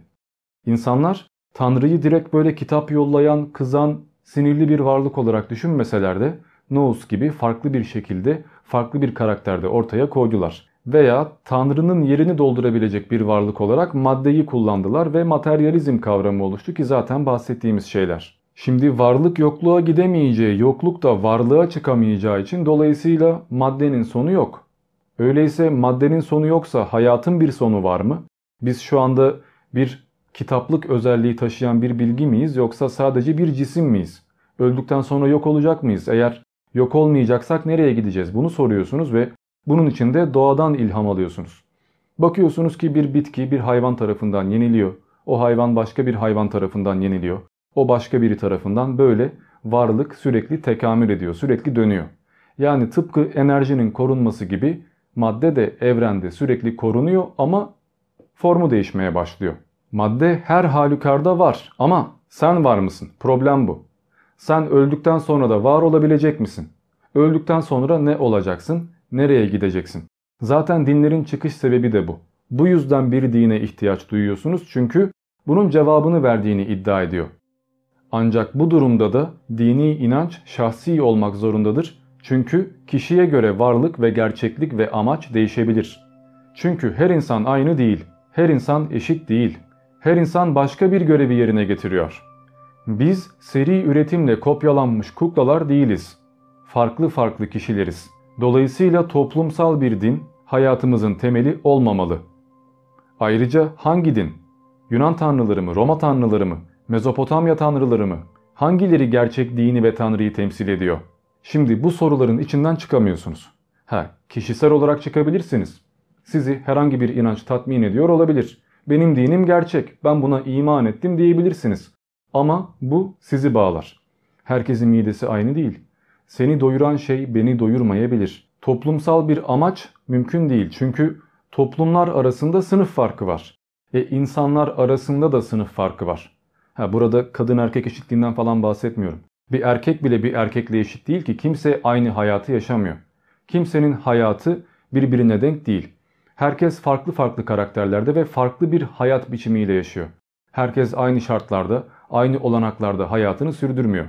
İnsanlar Tanrı'yı direkt böyle kitap yollayan, kızan, sinirli bir varlık olarak düşünmeseler de Nous gibi farklı bir şekilde, farklı bir karakterde ortaya koydular. Veya Tanrı'nın yerini doldurabilecek bir varlık olarak maddeyi kullandılar ve materyalizm kavramı oluştu ki zaten bahsettiğimiz şeyler. Şimdi varlık yokluğa gidemeyeceği, yokluk da varlığa çıkamayacağı için dolayısıyla maddenin sonu yok. Öyleyse maddenin sonu yoksa hayatın bir sonu var mı? Biz şu anda bir kitaplık özelliği taşıyan bir bilgi miyiz yoksa sadece bir cisim miyiz? Öldükten sonra yok olacak mıyız? Eğer yok olmayacaksak nereye gideceğiz? Bunu soruyorsunuz ve bunun için de doğadan ilham alıyorsunuz. Bakıyorsunuz ki bir bitki bir hayvan tarafından yeniliyor. O hayvan başka bir hayvan tarafından yeniliyor. O başka biri tarafından böyle varlık sürekli tekamül ediyor, sürekli dönüyor. Yani tıpkı enerjinin korunması gibi madde de evrende sürekli korunuyor ama formu değişmeye başlıyor. Madde her halükarda var ama sen var mısın? Problem bu. Sen öldükten sonra da var olabilecek misin? Öldükten sonra ne olacaksın? Nereye gideceksin? Zaten dinlerin çıkış sebebi de bu. Bu yüzden bir dine ihtiyaç duyuyorsunuz çünkü bunun cevabını verdiğini iddia ediyor. Ancak bu durumda da dini inanç şahsi olmak zorundadır. Çünkü kişiye göre varlık ve gerçeklik ve amaç değişebilir. Çünkü her insan aynı değil. Her insan eşit değil. Her insan başka bir görevi yerine getiriyor. Biz seri üretimle kopyalanmış kuklalar değiliz. Farklı farklı kişileriz. Dolayısıyla toplumsal bir din hayatımızın temeli olmamalı. Ayrıca hangi din? Yunan tanrıları mı, Roma tanrıları mı, Mezopotamya tanrıları mı? Hangileri gerçek dini ve tanrıyı temsil ediyor? Şimdi bu soruların içinden çıkamıyorsunuz. Ha, kişisel olarak çıkabilirsiniz. Sizi herhangi bir inanç tatmin ediyor olabilir. Benim dinim gerçek, ben buna iman ettim diyebilirsiniz. Ama bu sizi bağlar. Herkesin midesi aynı değil. Seni doyuran şey beni doyurmayabilir. Toplumsal bir amaç mümkün değil çünkü toplumlar arasında sınıf farkı var. E insanlar arasında da sınıf farkı var. Ha, burada kadın erkek eşitliğinden falan bahsetmiyorum. Bir erkek bile bir erkekle eşit değil ki kimse aynı hayatı yaşamıyor. Kimsenin hayatı birbirine denk değil. Herkes farklı farklı karakterlerde ve farklı bir hayat biçimiyle yaşıyor. Herkes aynı şartlarda, aynı olanaklarda hayatını sürdürmüyor.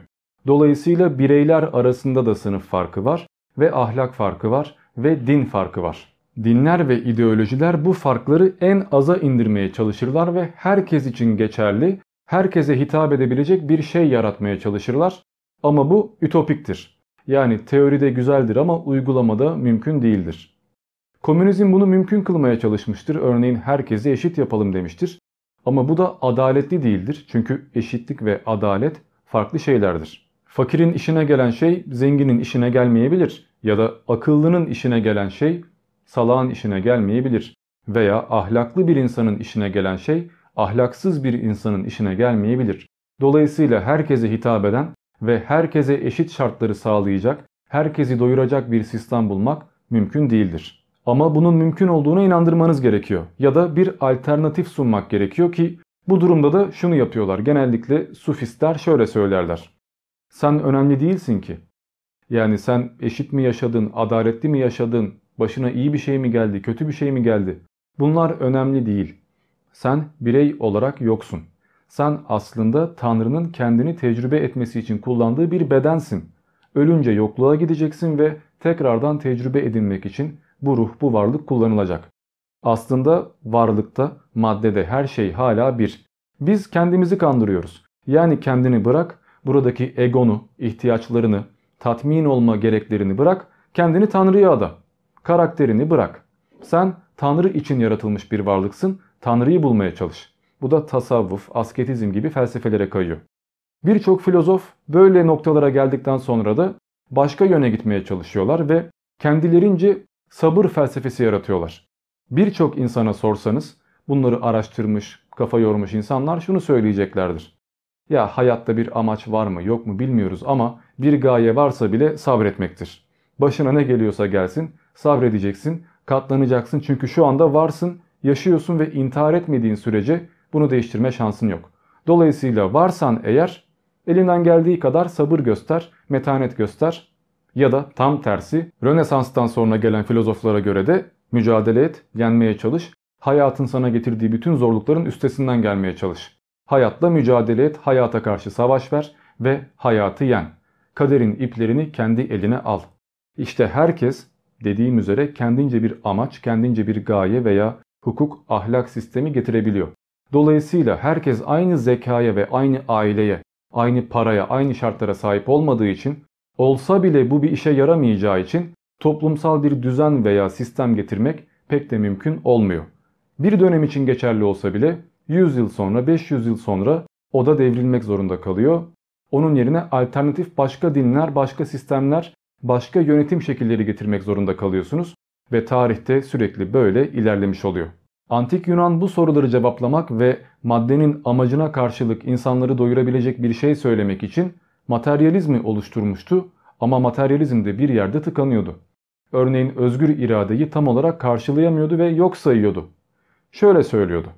Dolayısıyla bireyler arasında da sınıf farkı var ve ahlak farkı var ve din farkı var. Dinler ve ideolojiler bu farkları en aza indirmeye çalışırlar ve herkes için geçerli, herkese hitap edebilecek bir şey yaratmaya çalışırlar. Ama bu ütopiktir. Yani teoride güzeldir ama uygulamada mümkün değildir. Komünizm bunu mümkün kılmaya çalışmıştır. Örneğin herkesi eşit yapalım demiştir. Ama bu da adaletli değildir. Çünkü eşitlik ve adalet farklı şeylerdir. Fakirin işine gelen şey zenginin işine gelmeyebilir. Ya da akıllının işine gelen şey salağın işine gelmeyebilir. Veya ahlaklı bir insanın işine gelen şey ahlaksız bir insanın işine gelmeyebilir. Dolayısıyla herkese hitap eden ve herkese eşit şartları sağlayacak, herkesi doyuracak bir sistem bulmak mümkün değildir. Ama bunun mümkün olduğuna inandırmanız gerekiyor. Ya da bir alternatif sunmak gerekiyor ki bu durumda da şunu yapıyorlar. Genellikle sufistler şöyle söylerler. Sen önemli değilsin ki. Yani sen eşit mi yaşadın, adaletli mi yaşadın, başına iyi bir şey mi geldi, kötü bir şey mi geldi? Bunlar önemli değil. Sen birey olarak yoksun. Sen aslında Tanrı'nın kendini tecrübe etmesi için kullandığı bir bedensin. Ölünce yokluğa gideceksin ve tekrardan tecrübe edinmek için bu ruh, bu varlık kullanılacak. Aslında varlıkta, maddede her şey hala bir. Biz kendimizi kandırıyoruz. Yani kendini bırak, buradaki egonu, ihtiyaçlarını, tatmin olma gereklerini bırak, kendini Tanrı'ya ada. Karakterini bırak. Sen Tanrı için yaratılmış bir varlıksın, Tanrı'yı bulmaya çalış. Bu da tasavvuf, asketizm gibi felsefelere kayıyor. Birçok filozof böyle noktalara geldikten sonra da başka yöne gitmeye çalışıyorlar ve kendilerince sabır felsefesi yaratıyorlar. Birçok insana sorsanız bunları araştırmış, kafa yormuş insanlar şunu söyleyeceklerdir. Ya hayatta bir amaç var mı yok mu bilmiyoruz ama bir gaye varsa bile sabretmektir. Başına ne geliyorsa gelsin sabredeceksin, katlanacaksın çünkü şu anda varsın, yaşıyorsun ve intihar etmediğin sürece bunu değiştirme şansın yok. Dolayısıyla varsan eğer elinden geldiği kadar sabır göster, metanet göster ya da tam tersi Rönesans'tan sonra gelen filozoflara göre de mücadele et, yenmeye çalış, hayatın sana getirdiği bütün zorlukların üstesinden gelmeye çalış. Hayatla mücadele et, hayata karşı savaş ver ve hayatı yen. Kaderin iplerini kendi eline al. İşte herkes dediğim üzere kendince bir amaç, kendince bir gaye veya hukuk, ahlak sistemi getirebiliyor. Dolayısıyla herkes aynı zekaya ve aynı aileye, aynı paraya, aynı şartlara sahip olmadığı için, olsa bile bu bir işe yaramayacağı için toplumsal bir düzen veya sistem getirmek pek de mümkün olmuyor. Bir dönem için geçerli olsa bile 100 yıl sonra, 500 yıl sonra o da devrilmek zorunda kalıyor. Onun yerine alternatif başka dinler, başka sistemler, başka yönetim şekilleri getirmek zorunda kalıyorsunuz ve tarihte sürekli böyle ilerlemiş oluyor. Antik Yunan bu soruları cevaplamak ve maddenin amacına karşılık insanları doyurabilecek bir şey söylemek için materyalizmi oluşturmuştu ama materyalizm de bir yerde tıkanıyordu. Örneğin özgür iradeyi tam olarak karşılayamıyordu ve yok sayıyordu. Şöyle söylüyordu.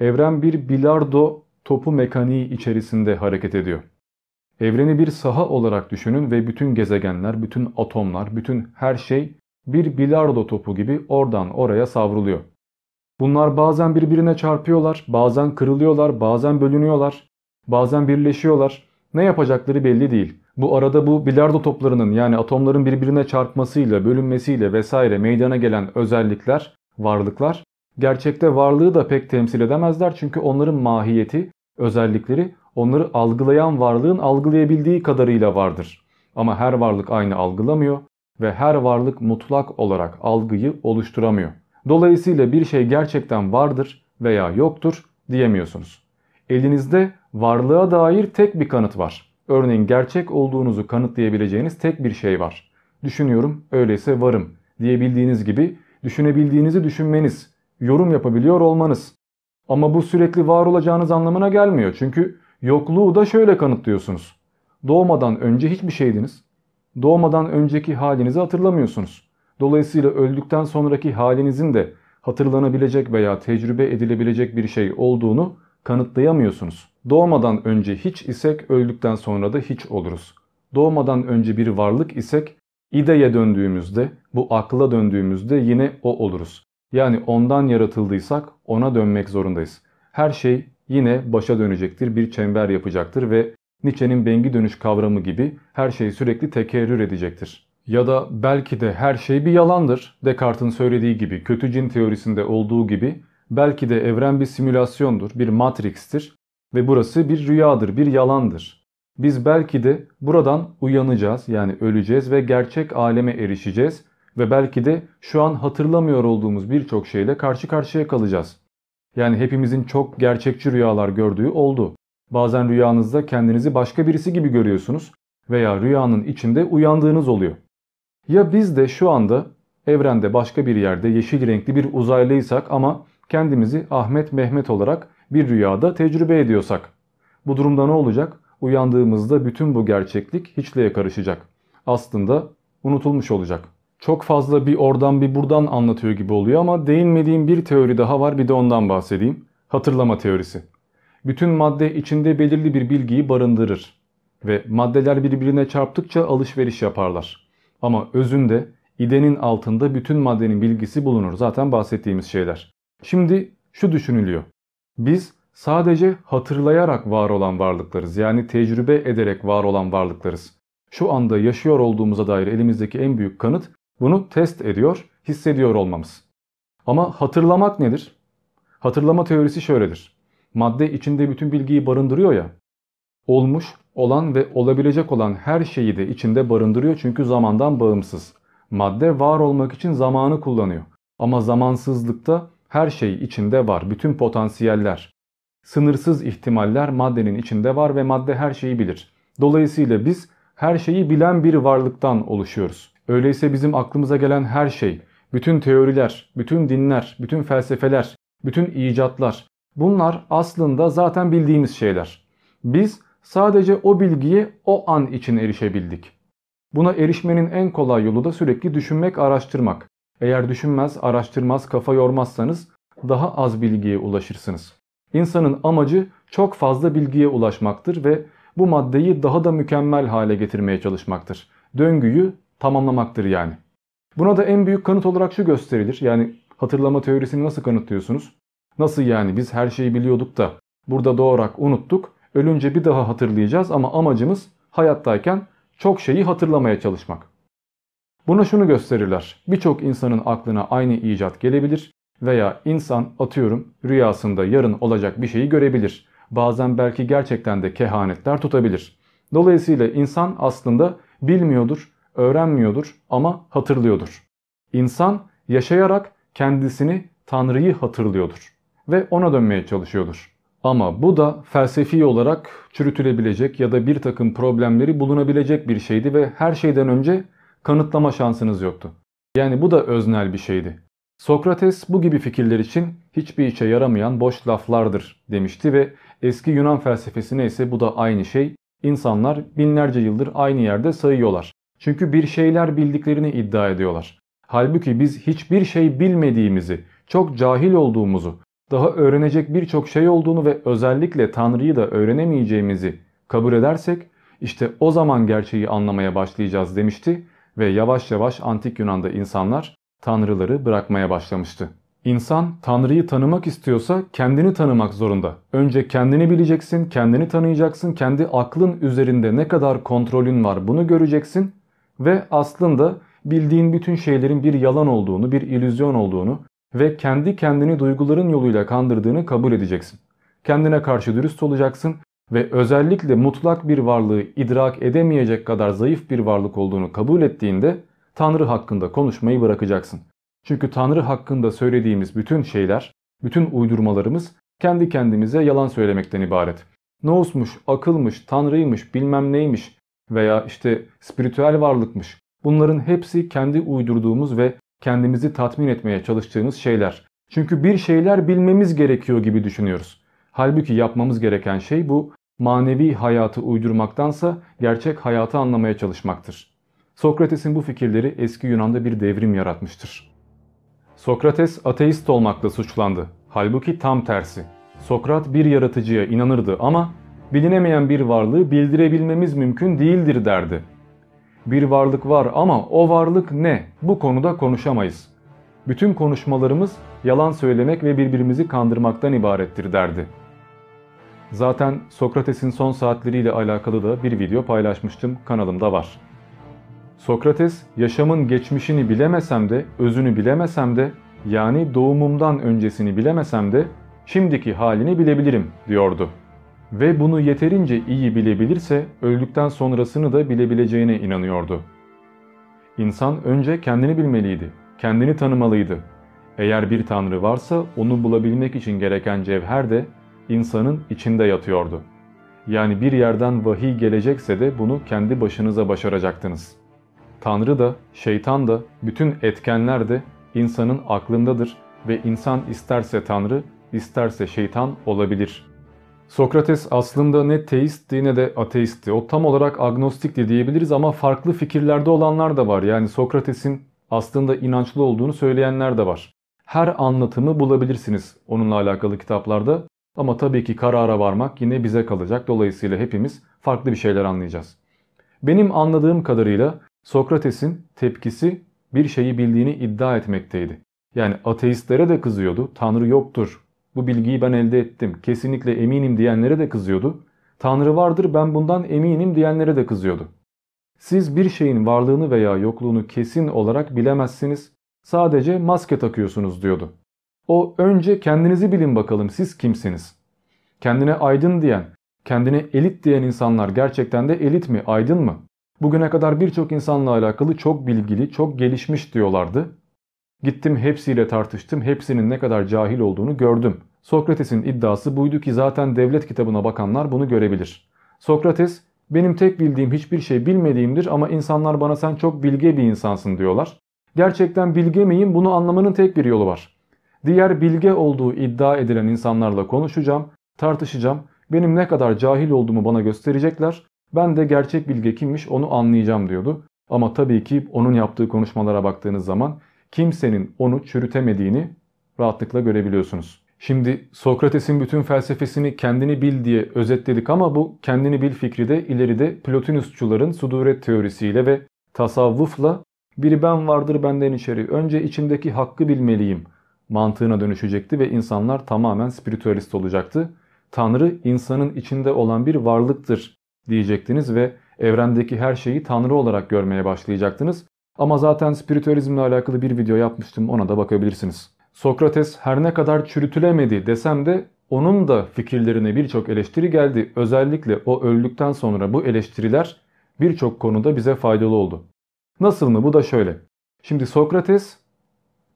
Evren bir bilardo topu mekaniği içerisinde hareket ediyor. Evreni bir saha olarak düşünün ve bütün gezegenler, bütün atomlar, bütün her şey bir bilardo topu gibi oradan oraya savruluyor. Bunlar bazen birbirine çarpıyorlar, bazen kırılıyorlar, bazen bölünüyorlar, bazen birleşiyorlar. Ne yapacakları belli değil. Bu arada bu bilardo toplarının yani atomların birbirine çarpmasıyla, bölünmesiyle vesaire meydana gelen özellikler, varlıklar gerçekte varlığı da pek temsil edemezler. Çünkü onların mahiyeti, özellikleri onları algılayan varlığın algılayabildiği kadarıyla vardır. Ama her varlık aynı algılamıyor ve her varlık mutlak olarak algıyı oluşturamıyor. Dolayısıyla bir şey gerçekten vardır veya yoktur diyemiyorsunuz. Elinizde varlığa dair tek bir kanıt var. Örneğin gerçek olduğunuzu kanıtlayabileceğiniz tek bir şey var. Düşünüyorum öyleyse varım diyebildiğiniz gibi düşünebildiğinizi düşünmeniz, yorum yapabiliyor olmanız. Ama bu sürekli var olacağınız anlamına gelmiyor. Çünkü yokluğu da şöyle kanıtlıyorsunuz. Doğmadan önce hiçbir şeydiniz. Doğmadan önceki halinizi hatırlamıyorsunuz. Dolayısıyla öldükten sonraki halinizin de hatırlanabilecek veya tecrübe edilebilecek bir şey olduğunu kanıtlayamıyorsunuz. Doğmadan önce hiç isek öldükten sonra da hiç oluruz. Doğmadan önce bir varlık isek ideye döndüğümüzde, bu akla döndüğümüzde yine o oluruz. Yani ondan yaratıldıysak ona dönmek zorundayız. Her şey yine başa dönecektir, bir çember yapacaktır ve Nietzsche'nin bengi dönüş kavramı gibi her şey sürekli tekerrür edecektir. Ya da belki de her şey bir yalandır. Descartes'in söylediği gibi, kötü cin teorisinde olduğu gibi belki de evren bir simülasyondur, bir matrix'tir ve burası bir rüyadır, bir yalandır. Biz belki de buradan uyanacağız yani öleceğiz ve gerçek aleme erişeceğiz ve belki de şu an hatırlamıyor olduğumuz birçok şeyle karşı karşıya kalacağız. Yani hepimizin çok gerçekçi rüyalar gördüğü oldu. Bazen rüyanızda kendinizi başka birisi gibi görüyorsunuz veya rüyanın içinde uyandığınız oluyor. Ya biz de şu anda evrende başka bir yerde yeşil renkli bir uzaylıysak ama kendimizi Ahmet Mehmet olarak bir rüyada tecrübe ediyorsak. Bu durumda ne olacak? Uyandığımızda bütün bu gerçeklik hiçliğe karışacak. Aslında unutulmuş olacak. Çok fazla bir oradan bir buradan anlatıyor gibi oluyor ama değinmediğim bir teori daha var bir de ondan bahsedeyim. Hatırlama teorisi. Bütün madde içinde belirli bir bilgiyi barındırır ve maddeler birbirine çarptıkça alışveriş yaparlar. Ama özünde idenin altında bütün maddenin bilgisi bulunur. Zaten bahsettiğimiz şeyler. Şimdi şu düşünülüyor. Biz sadece hatırlayarak var olan varlıklarız. Yani tecrübe ederek var olan varlıklarız. Şu anda yaşıyor olduğumuza dair elimizdeki en büyük kanıt bunu test ediyor, hissediyor olmamız. Ama hatırlamak nedir? Hatırlama teorisi şöyledir. Madde içinde bütün bilgiyi barındırıyor ya. Olmuş, olan ve olabilecek olan her şeyi de içinde barındırıyor çünkü zamandan bağımsız. Madde var olmak için zamanı kullanıyor. Ama zamansızlıkta her şey içinde var. Bütün potansiyeller, sınırsız ihtimaller maddenin içinde var ve madde her şeyi bilir. Dolayısıyla biz her şeyi bilen bir varlıktan oluşuyoruz. Öyleyse bizim aklımıza gelen her şey, bütün teoriler, bütün dinler, bütün felsefeler, bütün icatlar bunlar aslında zaten bildiğimiz şeyler. Biz sadece o bilgiye o an için erişebildik. Buna erişmenin en kolay yolu da sürekli düşünmek, araştırmak. Eğer düşünmez, araştırmaz, kafa yormazsanız daha az bilgiye ulaşırsınız. İnsanın amacı çok fazla bilgiye ulaşmaktır ve bu maddeyi daha da mükemmel hale getirmeye çalışmaktır. Döngüyü tamamlamaktır yani. Buna da en büyük kanıt olarak şu gösterilir. Yani hatırlama teorisini nasıl kanıtlıyorsunuz? Nasıl yani biz her şeyi biliyorduk da burada doğarak unuttuk. Ölünce bir daha hatırlayacağız ama amacımız hayattayken çok şeyi hatırlamaya çalışmak. Buna şunu gösterirler. Birçok insanın aklına aynı icat gelebilir veya insan atıyorum rüyasında yarın olacak bir şeyi görebilir. bazen belki gerçekten de kehanetler tutabilir. Dolayısıyla insan aslında bilmiyordur, öğrenmiyordur ama hatırlıyordur. İnsan yaşayarak kendisini Tanrı'yı hatırlıyordur ve ona dönmeye çalışıyordur. Ama bu da felsefi olarak çürütülebilecek ya da bir takım problemleri bulunabilecek bir şeydi ve her şeyden önce kanıtlama şansınız yoktu. Yani bu da öznel bir şeydi. Sokrates bu gibi fikirler için hiçbir işe yaramayan boş laflardır demişti ve eski Yunan felsefesine ise bu da aynı şey. İnsanlar binlerce yıldır aynı yerde sayıyorlar. Çünkü bir şeyler bildiklerini iddia ediyorlar. Halbuki biz hiçbir şey bilmediğimizi, çok cahil olduğumuzu, daha öğrenecek birçok şey olduğunu ve özellikle Tanrı'yı da öğrenemeyeceğimizi kabul edersek işte o zaman gerçeği anlamaya başlayacağız demişti ve yavaş yavaş antik Yunan'da insanlar tanrıları bırakmaya başlamıştı. İnsan Tanrı'yı tanımak istiyorsa kendini tanımak zorunda. Önce kendini bileceksin, kendini tanıyacaksın, kendi aklın üzerinde ne kadar kontrolün var bunu göreceksin ve aslında bildiğin bütün şeylerin bir yalan olduğunu, bir illüzyon olduğunu ve kendi kendini duyguların yoluyla kandırdığını kabul edeceksin. Kendine karşı dürüst olacaksın ve özellikle mutlak bir varlığı idrak edemeyecek kadar zayıf bir varlık olduğunu kabul ettiğinde Tanrı hakkında konuşmayı bırakacaksın. Çünkü Tanrı hakkında söylediğimiz bütün şeyler, bütün uydurmalarımız kendi kendimize yalan söylemekten ibaret. Nousmuş, akılmış, tanrıymış, bilmem neymiş veya işte spiritüel varlıkmış. Bunların hepsi kendi uydurduğumuz ve kendimizi tatmin etmeye çalıştığımız şeyler. Çünkü bir şeyler bilmemiz gerekiyor gibi düşünüyoruz. Halbuki yapmamız gereken şey bu manevi hayatı uydurmaktansa gerçek hayatı anlamaya çalışmaktır. Sokrates'in bu fikirleri eski Yunan'da bir devrim yaratmıştır. Sokrates ateist olmakla suçlandı. Halbuki tam tersi. Sokrat bir yaratıcıya inanırdı ama bilinemeyen bir varlığı bildirebilmemiz mümkün değildir derdi. Bir varlık var ama o varlık ne? Bu konuda konuşamayız. Bütün konuşmalarımız yalan söylemek ve birbirimizi kandırmaktan ibarettir derdi. Zaten Sokrates'in son saatleriyle alakalı da bir video paylaşmıştım kanalımda var. Sokrates yaşamın geçmişini bilemesem de, özünü bilemesem de yani doğumumdan öncesini bilemesem de şimdiki halini bilebilirim diyordu. Ve bunu yeterince iyi bilebilirse öldükten sonrasını da bilebileceğine inanıyordu. İnsan önce kendini bilmeliydi, kendini tanımalıydı. Eğer bir tanrı varsa onu bulabilmek için gereken cevher de insanın içinde yatıyordu. Yani bir yerden vahiy gelecekse de bunu kendi başınıza başaracaktınız.'' Tanrı da, şeytan da, bütün etkenler de insanın aklındadır ve insan isterse Tanrı, isterse şeytan olabilir. Sokrates aslında ne teistti ne de ateistti. O tam olarak agnostikti diyebiliriz ama farklı fikirlerde olanlar da var. Yani Sokrates'in aslında inançlı olduğunu söyleyenler de var. Her anlatımı bulabilirsiniz onunla alakalı kitaplarda. Ama tabii ki karara varmak yine bize kalacak. Dolayısıyla hepimiz farklı bir şeyler anlayacağız. Benim anladığım kadarıyla Sokrates'in tepkisi bir şeyi bildiğini iddia etmekteydi. Yani ateistlere de kızıyordu. Tanrı yoktur. Bu bilgiyi ben elde ettim. Kesinlikle eminim diyenlere de kızıyordu. Tanrı vardır ben bundan eminim diyenlere de kızıyordu. Siz bir şeyin varlığını veya yokluğunu kesin olarak bilemezsiniz. Sadece maske takıyorsunuz diyordu. O önce kendinizi bilin bakalım siz kimsiniz? Kendine aydın diyen, kendine elit diyen insanlar gerçekten de elit mi, aydın mı? Bugüne kadar birçok insanla alakalı çok bilgili, çok gelişmiş diyorlardı. Gittim hepsiyle tartıştım, hepsinin ne kadar cahil olduğunu gördüm. Sokrates'in iddiası buydu ki zaten devlet kitabına bakanlar bunu görebilir. Sokrates, benim tek bildiğim hiçbir şey bilmediğimdir ama insanlar bana sen çok bilge bir insansın diyorlar. Gerçekten bilge miyim bunu anlamanın tek bir yolu var. Diğer bilge olduğu iddia edilen insanlarla konuşacağım, tartışacağım. Benim ne kadar cahil olduğumu bana gösterecekler ben de gerçek bilge kimmiş onu anlayacağım diyordu. Ama tabii ki onun yaptığı konuşmalara baktığınız zaman kimsenin onu çürütemediğini rahatlıkla görebiliyorsunuz. Şimdi Sokrates'in bütün felsefesini kendini bil diye özetledik ama bu kendini bil fikri de ileride Plotinusçuların suduret teorisiyle ve tasavvufla biri ben vardır benden içeri önce içimdeki hakkı bilmeliyim mantığına dönüşecekti ve insanlar tamamen spiritüalist olacaktı. Tanrı insanın içinde olan bir varlıktır diyecektiniz ve evrendeki her şeyi Tanrı olarak görmeye başlayacaktınız. Ama zaten spiritüalizmle alakalı bir video yapmıştım ona da bakabilirsiniz. Sokrates her ne kadar çürütülemedi desem de onun da fikirlerine birçok eleştiri geldi. Özellikle o öldükten sonra bu eleştiriler birçok konuda bize faydalı oldu. Nasıl mı? Bu da şöyle. Şimdi Sokrates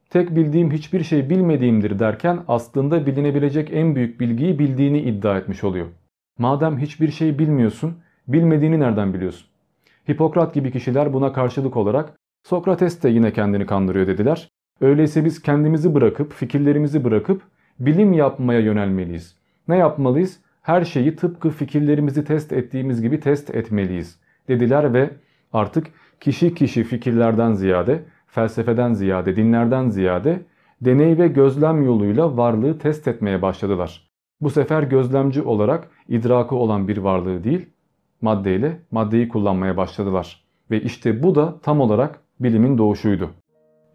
tek bildiğim hiçbir şey bilmediğimdir derken aslında bilinebilecek en büyük bilgiyi bildiğini iddia etmiş oluyor. Madem hiçbir şey bilmiyorsun, bilmediğini nereden biliyorsun? Hipokrat gibi kişiler buna karşılık olarak Sokrates de yine kendini kandırıyor dediler. Öyleyse biz kendimizi bırakıp, fikirlerimizi bırakıp bilim yapmaya yönelmeliyiz. Ne yapmalıyız? Her şeyi tıpkı fikirlerimizi test ettiğimiz gibi test etmeliyiz dediler ve artık kişi kişi fikirlerden ziyade, felsefeden ziyade, dinlerden ziyade deney ve gözlem yoluyla varlığı test etmeye başladılar. Bu sefer gözlemci olarak idrakı olan bir varlığı değil, maddeyle maddeyi kullanmaya başladılar. Ve işte bu da tam olarak bilimin doğuşuydu.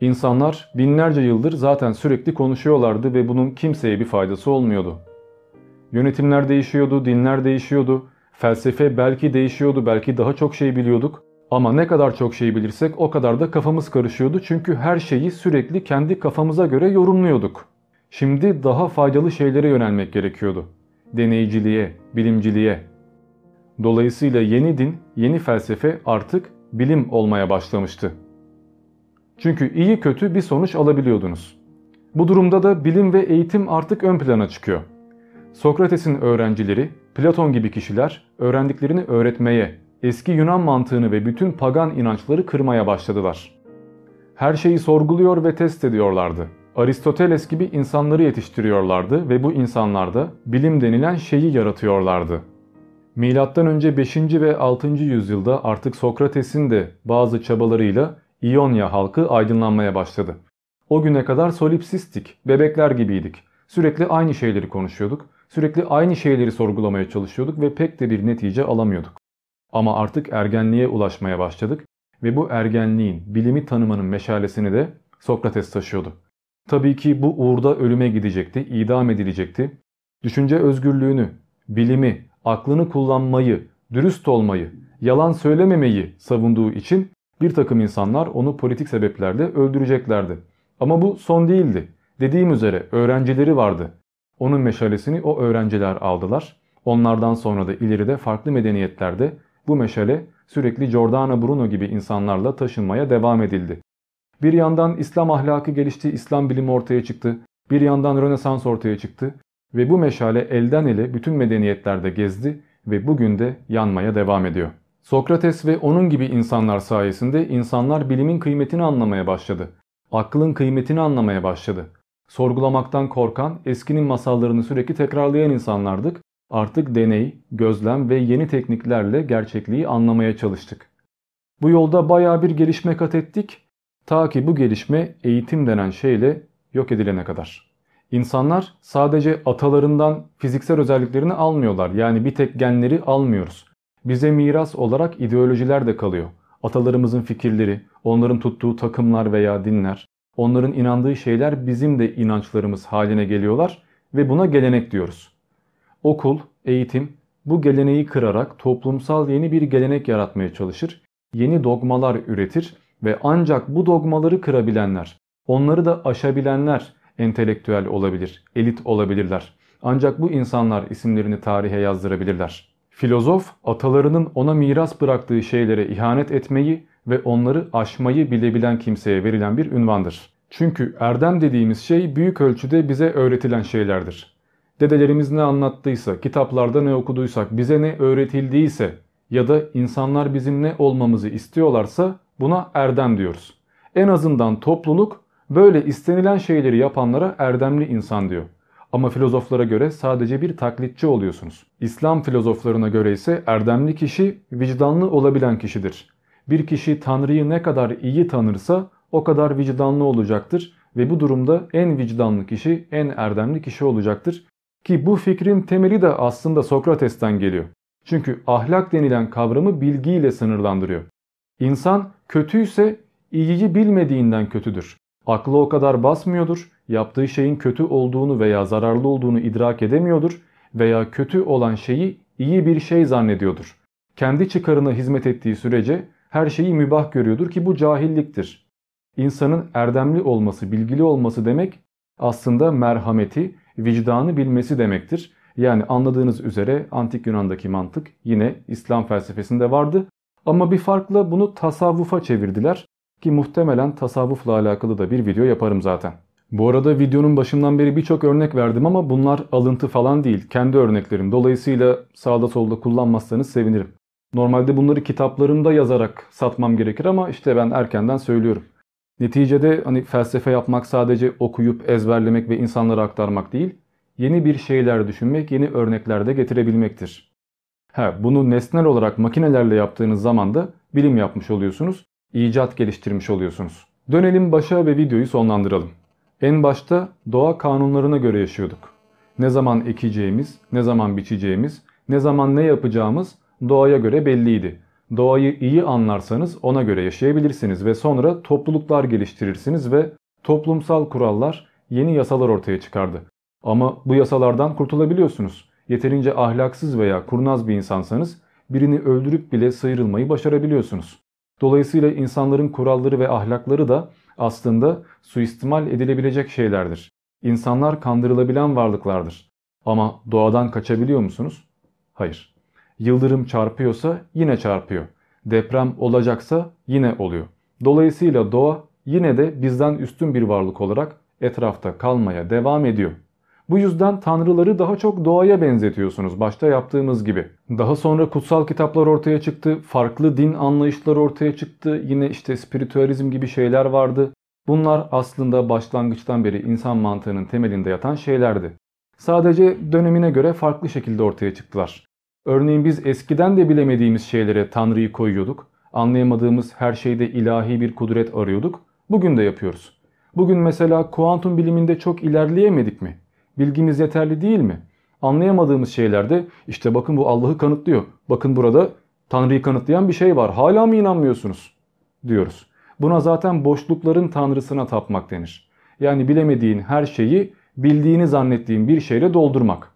İnsanlar binlerce yıldır zaten sürekli konuşuyorlardı ve bunun kimseye bir faydası olmuyordu. Yönetimler değişiyordu, dinler değişiyordu, felsefe belki değişiyordu, belki daha çok şey biliyorduk. Ama ne kadar çok şey bilirsek o kadar da kafamız karışıyordu çünkü her şeyi sürekli kendi kafamıza göre yorumluyorduk. Şimdi daha faydalı şeylere yönelmek gerekiyordu. Deneyciliğe, bilimciliğe. Dolayısıyla yeni din, yeni felsefe artık bilim olmaya başlamıştı. Çünkü iyi kötü bir sonuç alabiliyordunuz. Bu durumda da bilim ve eğitim artık ön plana çıkıyor. Sokrates'in öğrencileri, Platon gibi kişiler öğrendiklerini öğretmeye, eski Yunan mantığını ve bütün pagan inançları kırmaya başladılar. Her şeyi sorguluyor ve test ediyorlardı. Aristoteles gibi insanları yetiştiriyorlardı ve bu insanlarda bilim denilen şeyi yaratıyorlardı. Milattan önce 5. ve 6. yüzyılda artık Sokrates'in de bazı çabalarıyla İonya halkı aydınlanmaya başladı. O güne kadar solipsistik, bebekler gibiydik. Sürekli aynı şeyleri konuşuyorduk, sürekli aynı şeyleri sorgulamaya çalışıyorduk ve pek de bir netice alamıyorduk. Ama artık ergenliğe ulaşmaya başladık ve bu ergenliğin bilimi tanımanın meşalesini de Sokrates taşıyordu. Tabii ki bu uğurda ölüme gidecekti, idam edilecekti. Düşünce özgürlüğünü, bilimi, aklını kullanmayı, dürüst olmayı, yalan söylememeyi savunduğu için bir takım insanlar onu politik sebeplerle öldüreceklerdi. Ama bu son değildi. Dediğim üzere öğrencileri vardı. Onun meşalesini o öğrenciler aldılar. Onlardan sonra da ileride farklı medeniyetlerde bu meşale sürekli Giordano Bruno gibi insanlarla taşınmaya devam edildi. Bir yandan İslam ahlakı gelişti, İslam bilimi ortaya çıktı. Bir yandan Rönesans ortaya çıktı ve bu meşale elden ele bütün medeniyetlerde gezdi ve bugün de yanmaya devam ediyor. Sokrates ve onun gibi insanlar sayesinde insanlar bilimin kıymetini anlamaya başladı. Aklın kıymetini anlamaya başladı. Sorgulamaktan korkan, eskinin masallarını sürekli tekrarlayan insanlardık. Artık deney, gözlem ve yeni tekniklerle gerçekliği anlamaya çalıştık. Bu yolda baya bir gelişme kat ettik. Ta ki bu gelişme eğitim denen şeyle yok edilene kadar. İnsanlar sadece atalarından fiziksel özelliklerini almıyorlar. Yani bir tek genleri almıyoruz. Bize miras olarak ideolojiler de kalıyor. Atalarımızın fikirleri, onların tuttuğu takımlar veya dinler, onların inandığı şeyler bizim de inançlarımız haline geliyorlar ve buna gelenek diyoruz. Okul, eğitim bu geleneği kırarak toplumsal yeni bir gelenek yaratmaya çalışır, yeni dogmalar üretir ve ancak bu dogmaları kırabilenler, onları da aşabilenler entelektüel olabilir, elit olabilirler. Ancak bu insanlar isimlerini tarihe yazdırabilirler. Filozof atalarının ona miras bıraktığı şeylere ihanet etmeyi ve onları aşmayı bilebilen kimseye verilen bir ünvandır. Çünkü erdem dediğimiz şey büyük ölçüde bize öğretilen şeylerdir. Dedelerimiz ne anlattıysa, kitaplarda ne okuduysak, bize ne öğretildiyse ya da insanlar bizim ne olmamızı istiyorlarsa buna erdem diyoruz. En azından topluluk böyle istenilen şeyleri yapanlara erdemli insan diyor. Ama filozoflara göre sadece bir taklitçi oluyorsunuz. İslam filozoflarına göre ise erdemli kişi vicdanlı olabilen kişidir. Bir kişi Tanrı'yı ne kadar iyi tanırsa o kadar vicdanlı olacaktır ve bu durumda en vicdanlı kişi en erdemli kişi olacaktır. Ki bu fikrin temeli de aslında Sokrates'ten geliyor. Çünkü ahlak denilen kavramı bilgiyle sınırlandırıyor. İnsan kötüyse iyiyi bilmediğinden kötüdür. Aklı o kadar basmıyordur yaptığı şeyin kötü olduğunu veya zararlı olduğunu idrak edemiyordur veya kötü olan şeyi iyi bir şey zannediyordur. Kendi çıkarına hizmet ettiği sürece her şeyi mübah görüyordur ki bu cahilliktir. İnsanın erdemli olması, bilgili olması demek aslında merhameti, vicdanı bilmesi demektir. Yani anladığınız üzere antik Yunan'daki mantık yine İslam felsefesinde vardı. Ama bir farkla bunu tasavvufa çevirdiler ki muhtemelen tasavvufla alakalı da bir video yaparım zaten. Bu arada videonun başından beri birçok örnek verdim ama bunlar alıntı falan değil. Kendi örneklerim. Dolayısıyla sağda solda kullanmazsanız sevinirim. Normalde bunları kitaplarımda yazarak satmam gerekir ama işte ben erkenden söylüyorum. Neticede hani felsefe yapmak sadece okuyup ezberlemek ve insanlara aktarmak değil, yeni bir şeyler düşünmek, yeni örnekler de getirebilmektir. Ha, bunu nesnel olarak makinelerle yaptığınız zaman da bilim yapmış oluyorsunuz, icat geliştirmiş oluyorsunuz. Dönelim başa ve videoyu sonlandıralım. En başta doğa kanunlarına göre yaşıyorduk. Ne zaman ekeceğimiz, ne zaman biçeceğimiz, ne zaman ne yapacağımız doğaya göre belliydi. Doğayı iyi anlarsanız ona göre yaşayabilirsiniz ve sonra topluluklar geliştirirsiniz ve toplumsal kurallar, yeni yasalar ortaya çıkardı. Ama bu yasalardan kurtulabiliyorsunuz. Yeterince ahlaksız veya kurnaz bir insansanız birini öldürüp bile sıyrılmayı başarabiliyorsunuz. Dolayısıyla insanların kuralları ve ahlakları da aslında suistimal edilebilecek şeylerdir. İnsanlar kandırılabilen varlıklardır. Ama doğadan kaçabiliyor musunuz? Hayır. Yıldırım çarpıyorsa yine çarpıyor. Deprem olacaksa yine oluyor. Dolayısıyla doğa yine de bizden üstün bir varlık olarak etrafta kalmaya devam ediyor. Bu yüzden tanrıları daha çok doğaya benzetiyorsunuz başta yaptığımız gibi. Daha sonra kutsal kitaplar ortaya çıktı, farklı din anlayışları ortaya çıktı, yine işte spiritüalizm gibi şeyler vardı. Bunlar aslında başlangıçtan beri insan mantığının temelinde yatan şeylerdi. Sadece dönemine göre farklı şekilde ortaya çıktılar. Örneğin biz eskiden de bilemediğimiz şeylere Tanrı'yı koyuyorduk. Anlayamadığımız her şeyde ilahi bir kudret arıyorduk. Bugün de yapıyoruz. Bugün mesela kuantum biliminde çok ilerleyemedik mi? Bilgimiz yeterli değil mi? Anlayamadığımız şeylerde işte bakın bu Allah'ı kanıtlıyor. Bakın burada Tanrı'yı kanıtlayan bir şey var. Hala mı inanmıyorsunuz? diyoruz. Buna zaten boşlukların tanrısına tapmak denir. Yani bilemediğin her şeyi bildiğini zannettiğin bir şeyle doldurmak.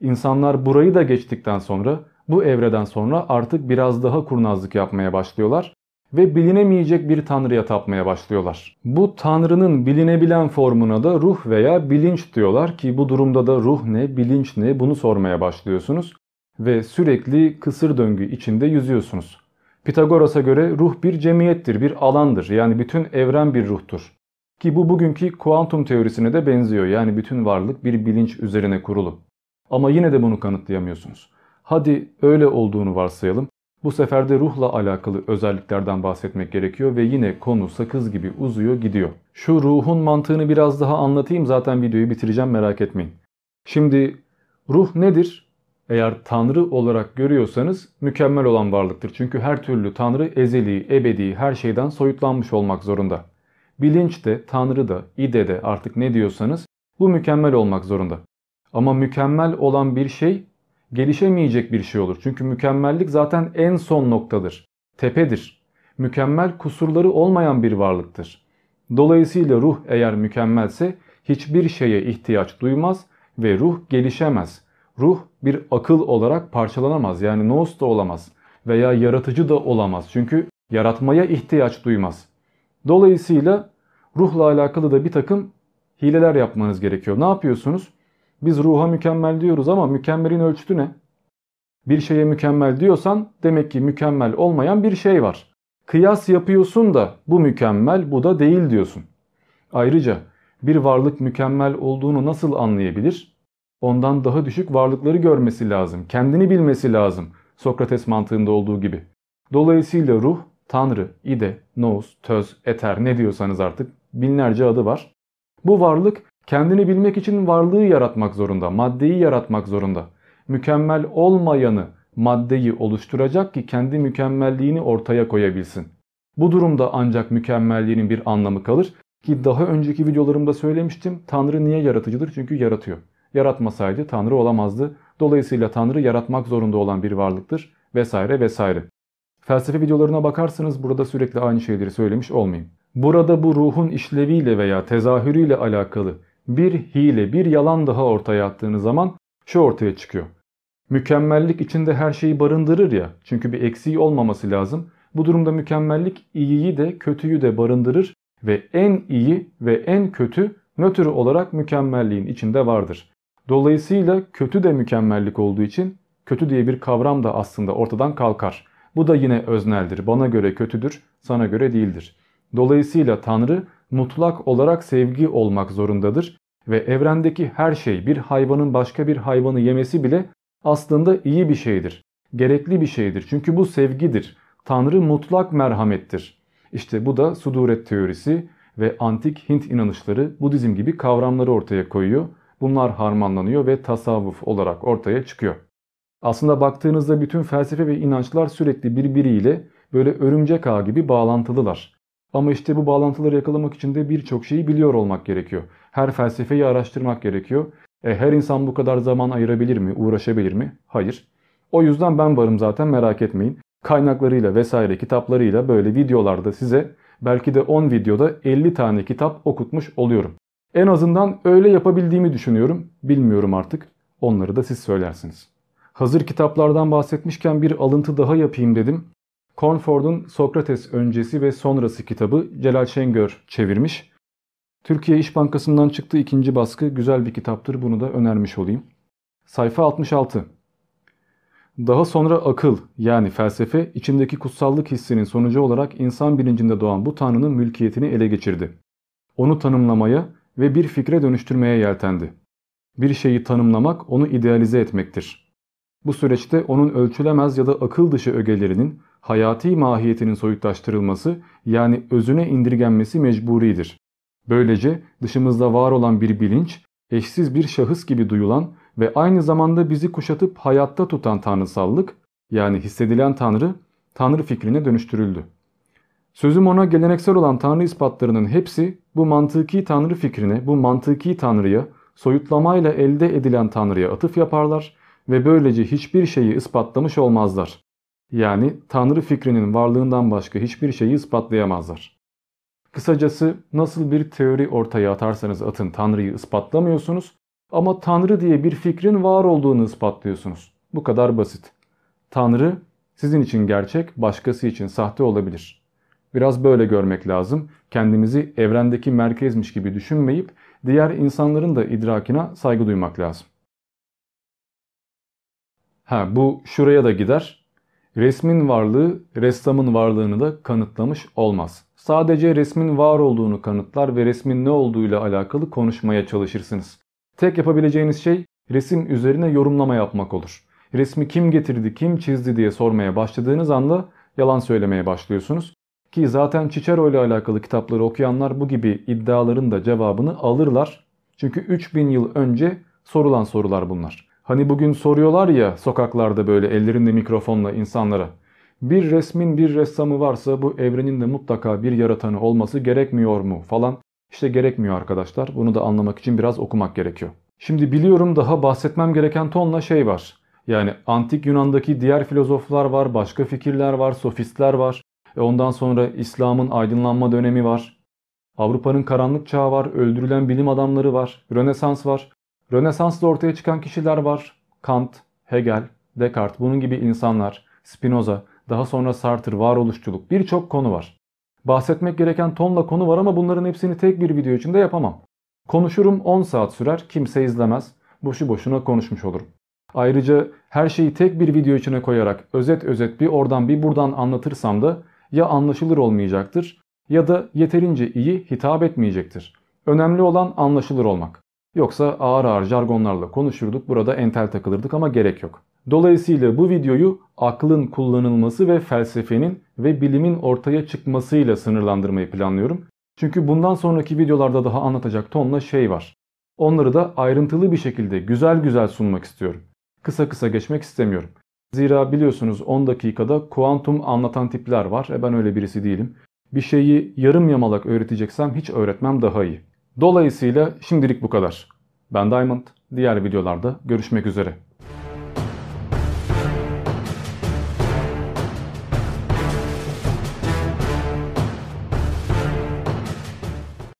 İnsanlar burayı da geçtikten sonra bu evreden sonra artık biraz daha kurnazlık yapmaya başlıyorlar ve bilinemeyecek bir tanrıya tapmaya başlıyorlar. Bu tanrının bilinebilen formuna da ruh veya bilinç diyorlar ki bu durumda da ruh ne, bilinç ne bunu sormaya başlıyorsunuz ve sürekli kısır döngü içinde yüzüyorsunuz. Pitagoras'a göre ruh bir cemiyettir, bir alandır. Yani bütün evren bir ruhtur. Ki bu bugünkü kuantum teorisine de benziyor. Yani bütün varlık bir bilinç üzerine kurulu. Ama yine de bunu kanıtlayamıyorsunuz. Hadi öyle olduğunu varsayalım. Bu sefer de ruhla alakalı özelliklerden bahsetmek gerekiyor ve yine konu sakız gibi uzuyor gidiyor. Şu ruhun mantığını biraz daha anlatayım zaten videoyu bitireceğim merak etmeyin. Şimdi ruh nedir? Eğer tanrı olarak görüyorsanız mükemmel olan varlıktır. Çünkü her türlü tanrı ezeli, ebedi her şeyden soyutlanmış olmak zorunda. Bilinç de, tanrı da, ide de artık ne diyorsanız bu mükemmel olmak zorunda. Ama mükemmel olan bir şey gelişemeyecek bir şey olur. Çünkü mükemmellik zaten en son noktadır. Tepedir. Mükemmel kusurları olmayan bir varlıktır. Dolayısıyla ruh eğer mükemmelse hiçbir şeye ihtiyaç duymaz ve ruh gelişemez. Ruh bir akıl olarak parçalanamaz yani nous da olamaz veya yaratıcı da olamaz. Çünkü yaratmaya ihtiyaç duymaz. Dolayısıyla ruhla alakalı da bir takım hileler yapmanız gerekiyor. Ne yapıyorsunuz? Biz ruha mükemmel diyoruz ama mükemmelin ölçütü ne? Bir şeye mükemmel diyorsan demek ki mükemmel olmayan bir şey var. Kıyas yapıyorsun da bu mükemmel bu da değil diyorsun. Ayrıca bir varlık mükemmel olduğunu nasıl anlayabilir? Ondan daha düşük varlıkları görmesi lazım. Kendini bilmesi lazım. Sokrates mantığında olduğu gibi. Dolayısıyla ruh, tanrı, ide, nous, töz, eter ne diyorsanız artık binlerce adı var. Bu varlık Kendini bilmek için varlığı yaratmak zorunda, maddeyi yaratmak zorunda. Mükemmel olmayanı, maddeyi oluşturacak ki kendi mükemmelliğini ortaya koyabilsin. Bu durumda ancak mükemmelliğinin bir anlamı kalır ki daha önceki videolarımda söylemiştim. Tanrı niye yaratıcıdır? Çünkü yaratıyor. Yaratmasaydı Tanrı olamazdı. Dolayısıyla Tanrı yaratmak zorunda olan bir varlıktır vesaire vesaire. Felsefe videolarına bakarsanız burada sürekli aynı şeyleri söylemiş olmayayım. Burada bu ruhun işleviyle veya tezahürüyle alakalı bir hile, bir yalan daha ortaya attığınız zaman şu ortaya çıkıyor. Mükemmellik içinde her şeyi barındırır ya çünkü bir eksiği olmaması lazım. Bu durumda mükemmellik iyiyi de kötüyü de barındırır ve en iyi ve en kötü nötr olarak mükemmelliğin içinde vardır. Dolayısıyla kötü de mükemmellik olduğu için kötü diye bir kavram da aslında ortadan kalkar. Bu da yine özneldir. Bana göre kötüdür, sana göre değildir. Dolayısıyla Tanrı mutlak olarak sevgi olmak zorundadır ve evrendeki her şey bir hayvanın başka bir hayvanı yemesi bile aslında iyi bir şeydir. Gerekli bir şeydir. Çünkü bu sevgidir. Tanrı mutlak merhamettir. İşte bu da suduret teorisi ve antik Hint inanışları Budizm gibi kavramları ortaya koyuyor. Bunlar harmanlanıyor ve tasavvuf olarak ortaya çıkıyor. Aslında baktığınızda bütün felsefe ve inançlar sürekli birbiriyle böyle örümcek ağ gibi bağlantılılar. Ama işte bu bağlantıları yakalamak için de birçok şeyi biliyor olmak gerekiyor. Her felsefeyi araştırmak gerekiyor. E, her insan bu kadar zaman ayırabilir mi, uğraşabilir mi? Hayır. O yüzden ben varım zaten merak etmeyin. Kaynaklarıyla vesaire kitaplarıyla böyle videolarda size belki de 10 videoda 50 tane kitap okutmuş oluyorum. En azından öyle yapabildiğimi düşünüyorum. Bilmiyorum artık. Onları da siz söylersiniz. Hazır kitaplardan bahsetmişken bir alıntı daha yapayım dedim. Cornford'un Sokrates öncesi ve sonrası kitabı Celal Şengör çevirmiş. Türkiye İş Bankası'ndan çıktı ikinci baskı güzel bir kitaptır bunu da önermiş olayım. Sayfa 66 Daha sonra akıl yani felsefe içindeki kutsallık hissinin sonucu olarak insan bilincinde doğan bu tanrının mülkiyetini ele geçirdi. Onu tanımlamaya ve bir fikre dönüştürmeye yeltendi. Bir şeyi tanımlamak onu idealize etmektir. Bu süreçte onun ölçülemez ya da akıl dışı ögelerinin hayati mahiyetinin soyutlaştırılması yani özüne indirgenmesi mecburidir. Böylece dışımızda var olan bir bilinç, eşsiz bir şahıs gibi duyulan ve aynı zamanda bizi kuşatıp hayatta tutan tanrısallık yani hissedilen tanrı, tanrı fikrine dönüştürüldü. Sözüm ona geleneksel olan tanrı ispatlarının hepsi bu mantıki tanrı fikrine, bu mantıki tanrıya, soyutlamayla elde edilen tanrıya atıf yaparlar ve böylece hiçbir şeyi ispatlamış olmazlar. Yani tanrı fikrinin varlığından başka hiçbir şeyi ispatlayamazlar. Kısacası nasıl bir teori ortaya atarsanız atın tanrıyı ispatlamıyorsunuz ama tanrı diye bir fikrin var olduğunu ispatlıyorsunuz. Bu kadar basit. Tanrı sizin için gerçek, başkası için sahte olabilir. Biraz böyle görmek lazım. Kendimizi evrendeki merkezmiş gibi düşünmeyip diğer insanların da idrakine saygı duymak lazım. Ha bu şuraya da gider. Resmin varlığı ressamın varlığını da kanıtlamış olmaz. Sadece resmin var olduğunu kanıtlar ve resmin ne olduğuyla alakalı konuşmaya çalışırsınız. Tek yapabileceğiniz şey resim üzerine yorumlama yapmak olur. Resmi kim getirdi, kim çizdi diye sormaya başladığınız anda yalan söylemeye başlıyorsunuz. Ki zaten Cicero ile alakalı kitapları okuyanlar bu gibi iddiaların da cevabını alırlar. Çünkü 3000 yıl önce sorulan sorular bunlar. Hani bugün soruyorlar ya sokaklarda böyle ellerinde mikrofonla insanlara. Bir resmin bir ressamı varsa bu evrenin de mutlaka bir yaratanı olması gerekmiyor mu falan. İşte gerekmiyor arkadaşlar. Bunu da anlamak için biraz okumak gerekiyor. Şimdi biliyorum daha bahsetmem gereken tonla şey var. Yani antik Yunan'daki diğer filozoflar var, başka fikirler var, sofistler var. E ondan sonra İslam'ın aydınlanma dönemi var. Avrupa'nın karanlık çağı var, öldürülen bilim adamları var, Rönesans var. Rönesans'ta ortaya çıkan kişiler var. Kant, Hegel, Descartes bunun gibi insanlar, Spinoza, daha sonra Sartre, varoluşçuluk birçok konu var. Bahsetmek gereken tonla konu var ama bunların hepsini tek bir video içinde yapamam. Konuşurum 10 saat sürer kimse izlemez. Boşu boşuna konuşmuş olurum. Ayrıca her şeyi tek bir video içine koyarak özet özet bir oradan bir buradan anlatırsam da ya anlaşılır olmayacaktır ya da yeterince iyi hitap etmeyecektir. Önemli olan anlaşılır olmak. Yoksa ağır ağır jargonlarla konuşurduk burada entel takılırdık ama gerek yok. Dolayısıyla bu videoyu aklın kullanılması ve felsefenin ve bilimin ortaya çıkmasıyla sınırlandırmayı planlıyorum. Çünkü bundan sonraki videolarda daha anlatacak tonla şey var. Onları da ayrıntılı bir şekilde güzel güzel sunmak istiyorum. Kısa kısa geçmek istemiyorum. Zira biliyorsunuz 10 dakikada kuantum anlatan tipler var. E ben öyle birisi değilim. Bir şeyi yarım yamalak öğreteceksem hiç öğretmem daha iyi. Dolayısıyla şimdilik bu kadar. Ben Diamond. Diğer videolarda görüşmek üzere.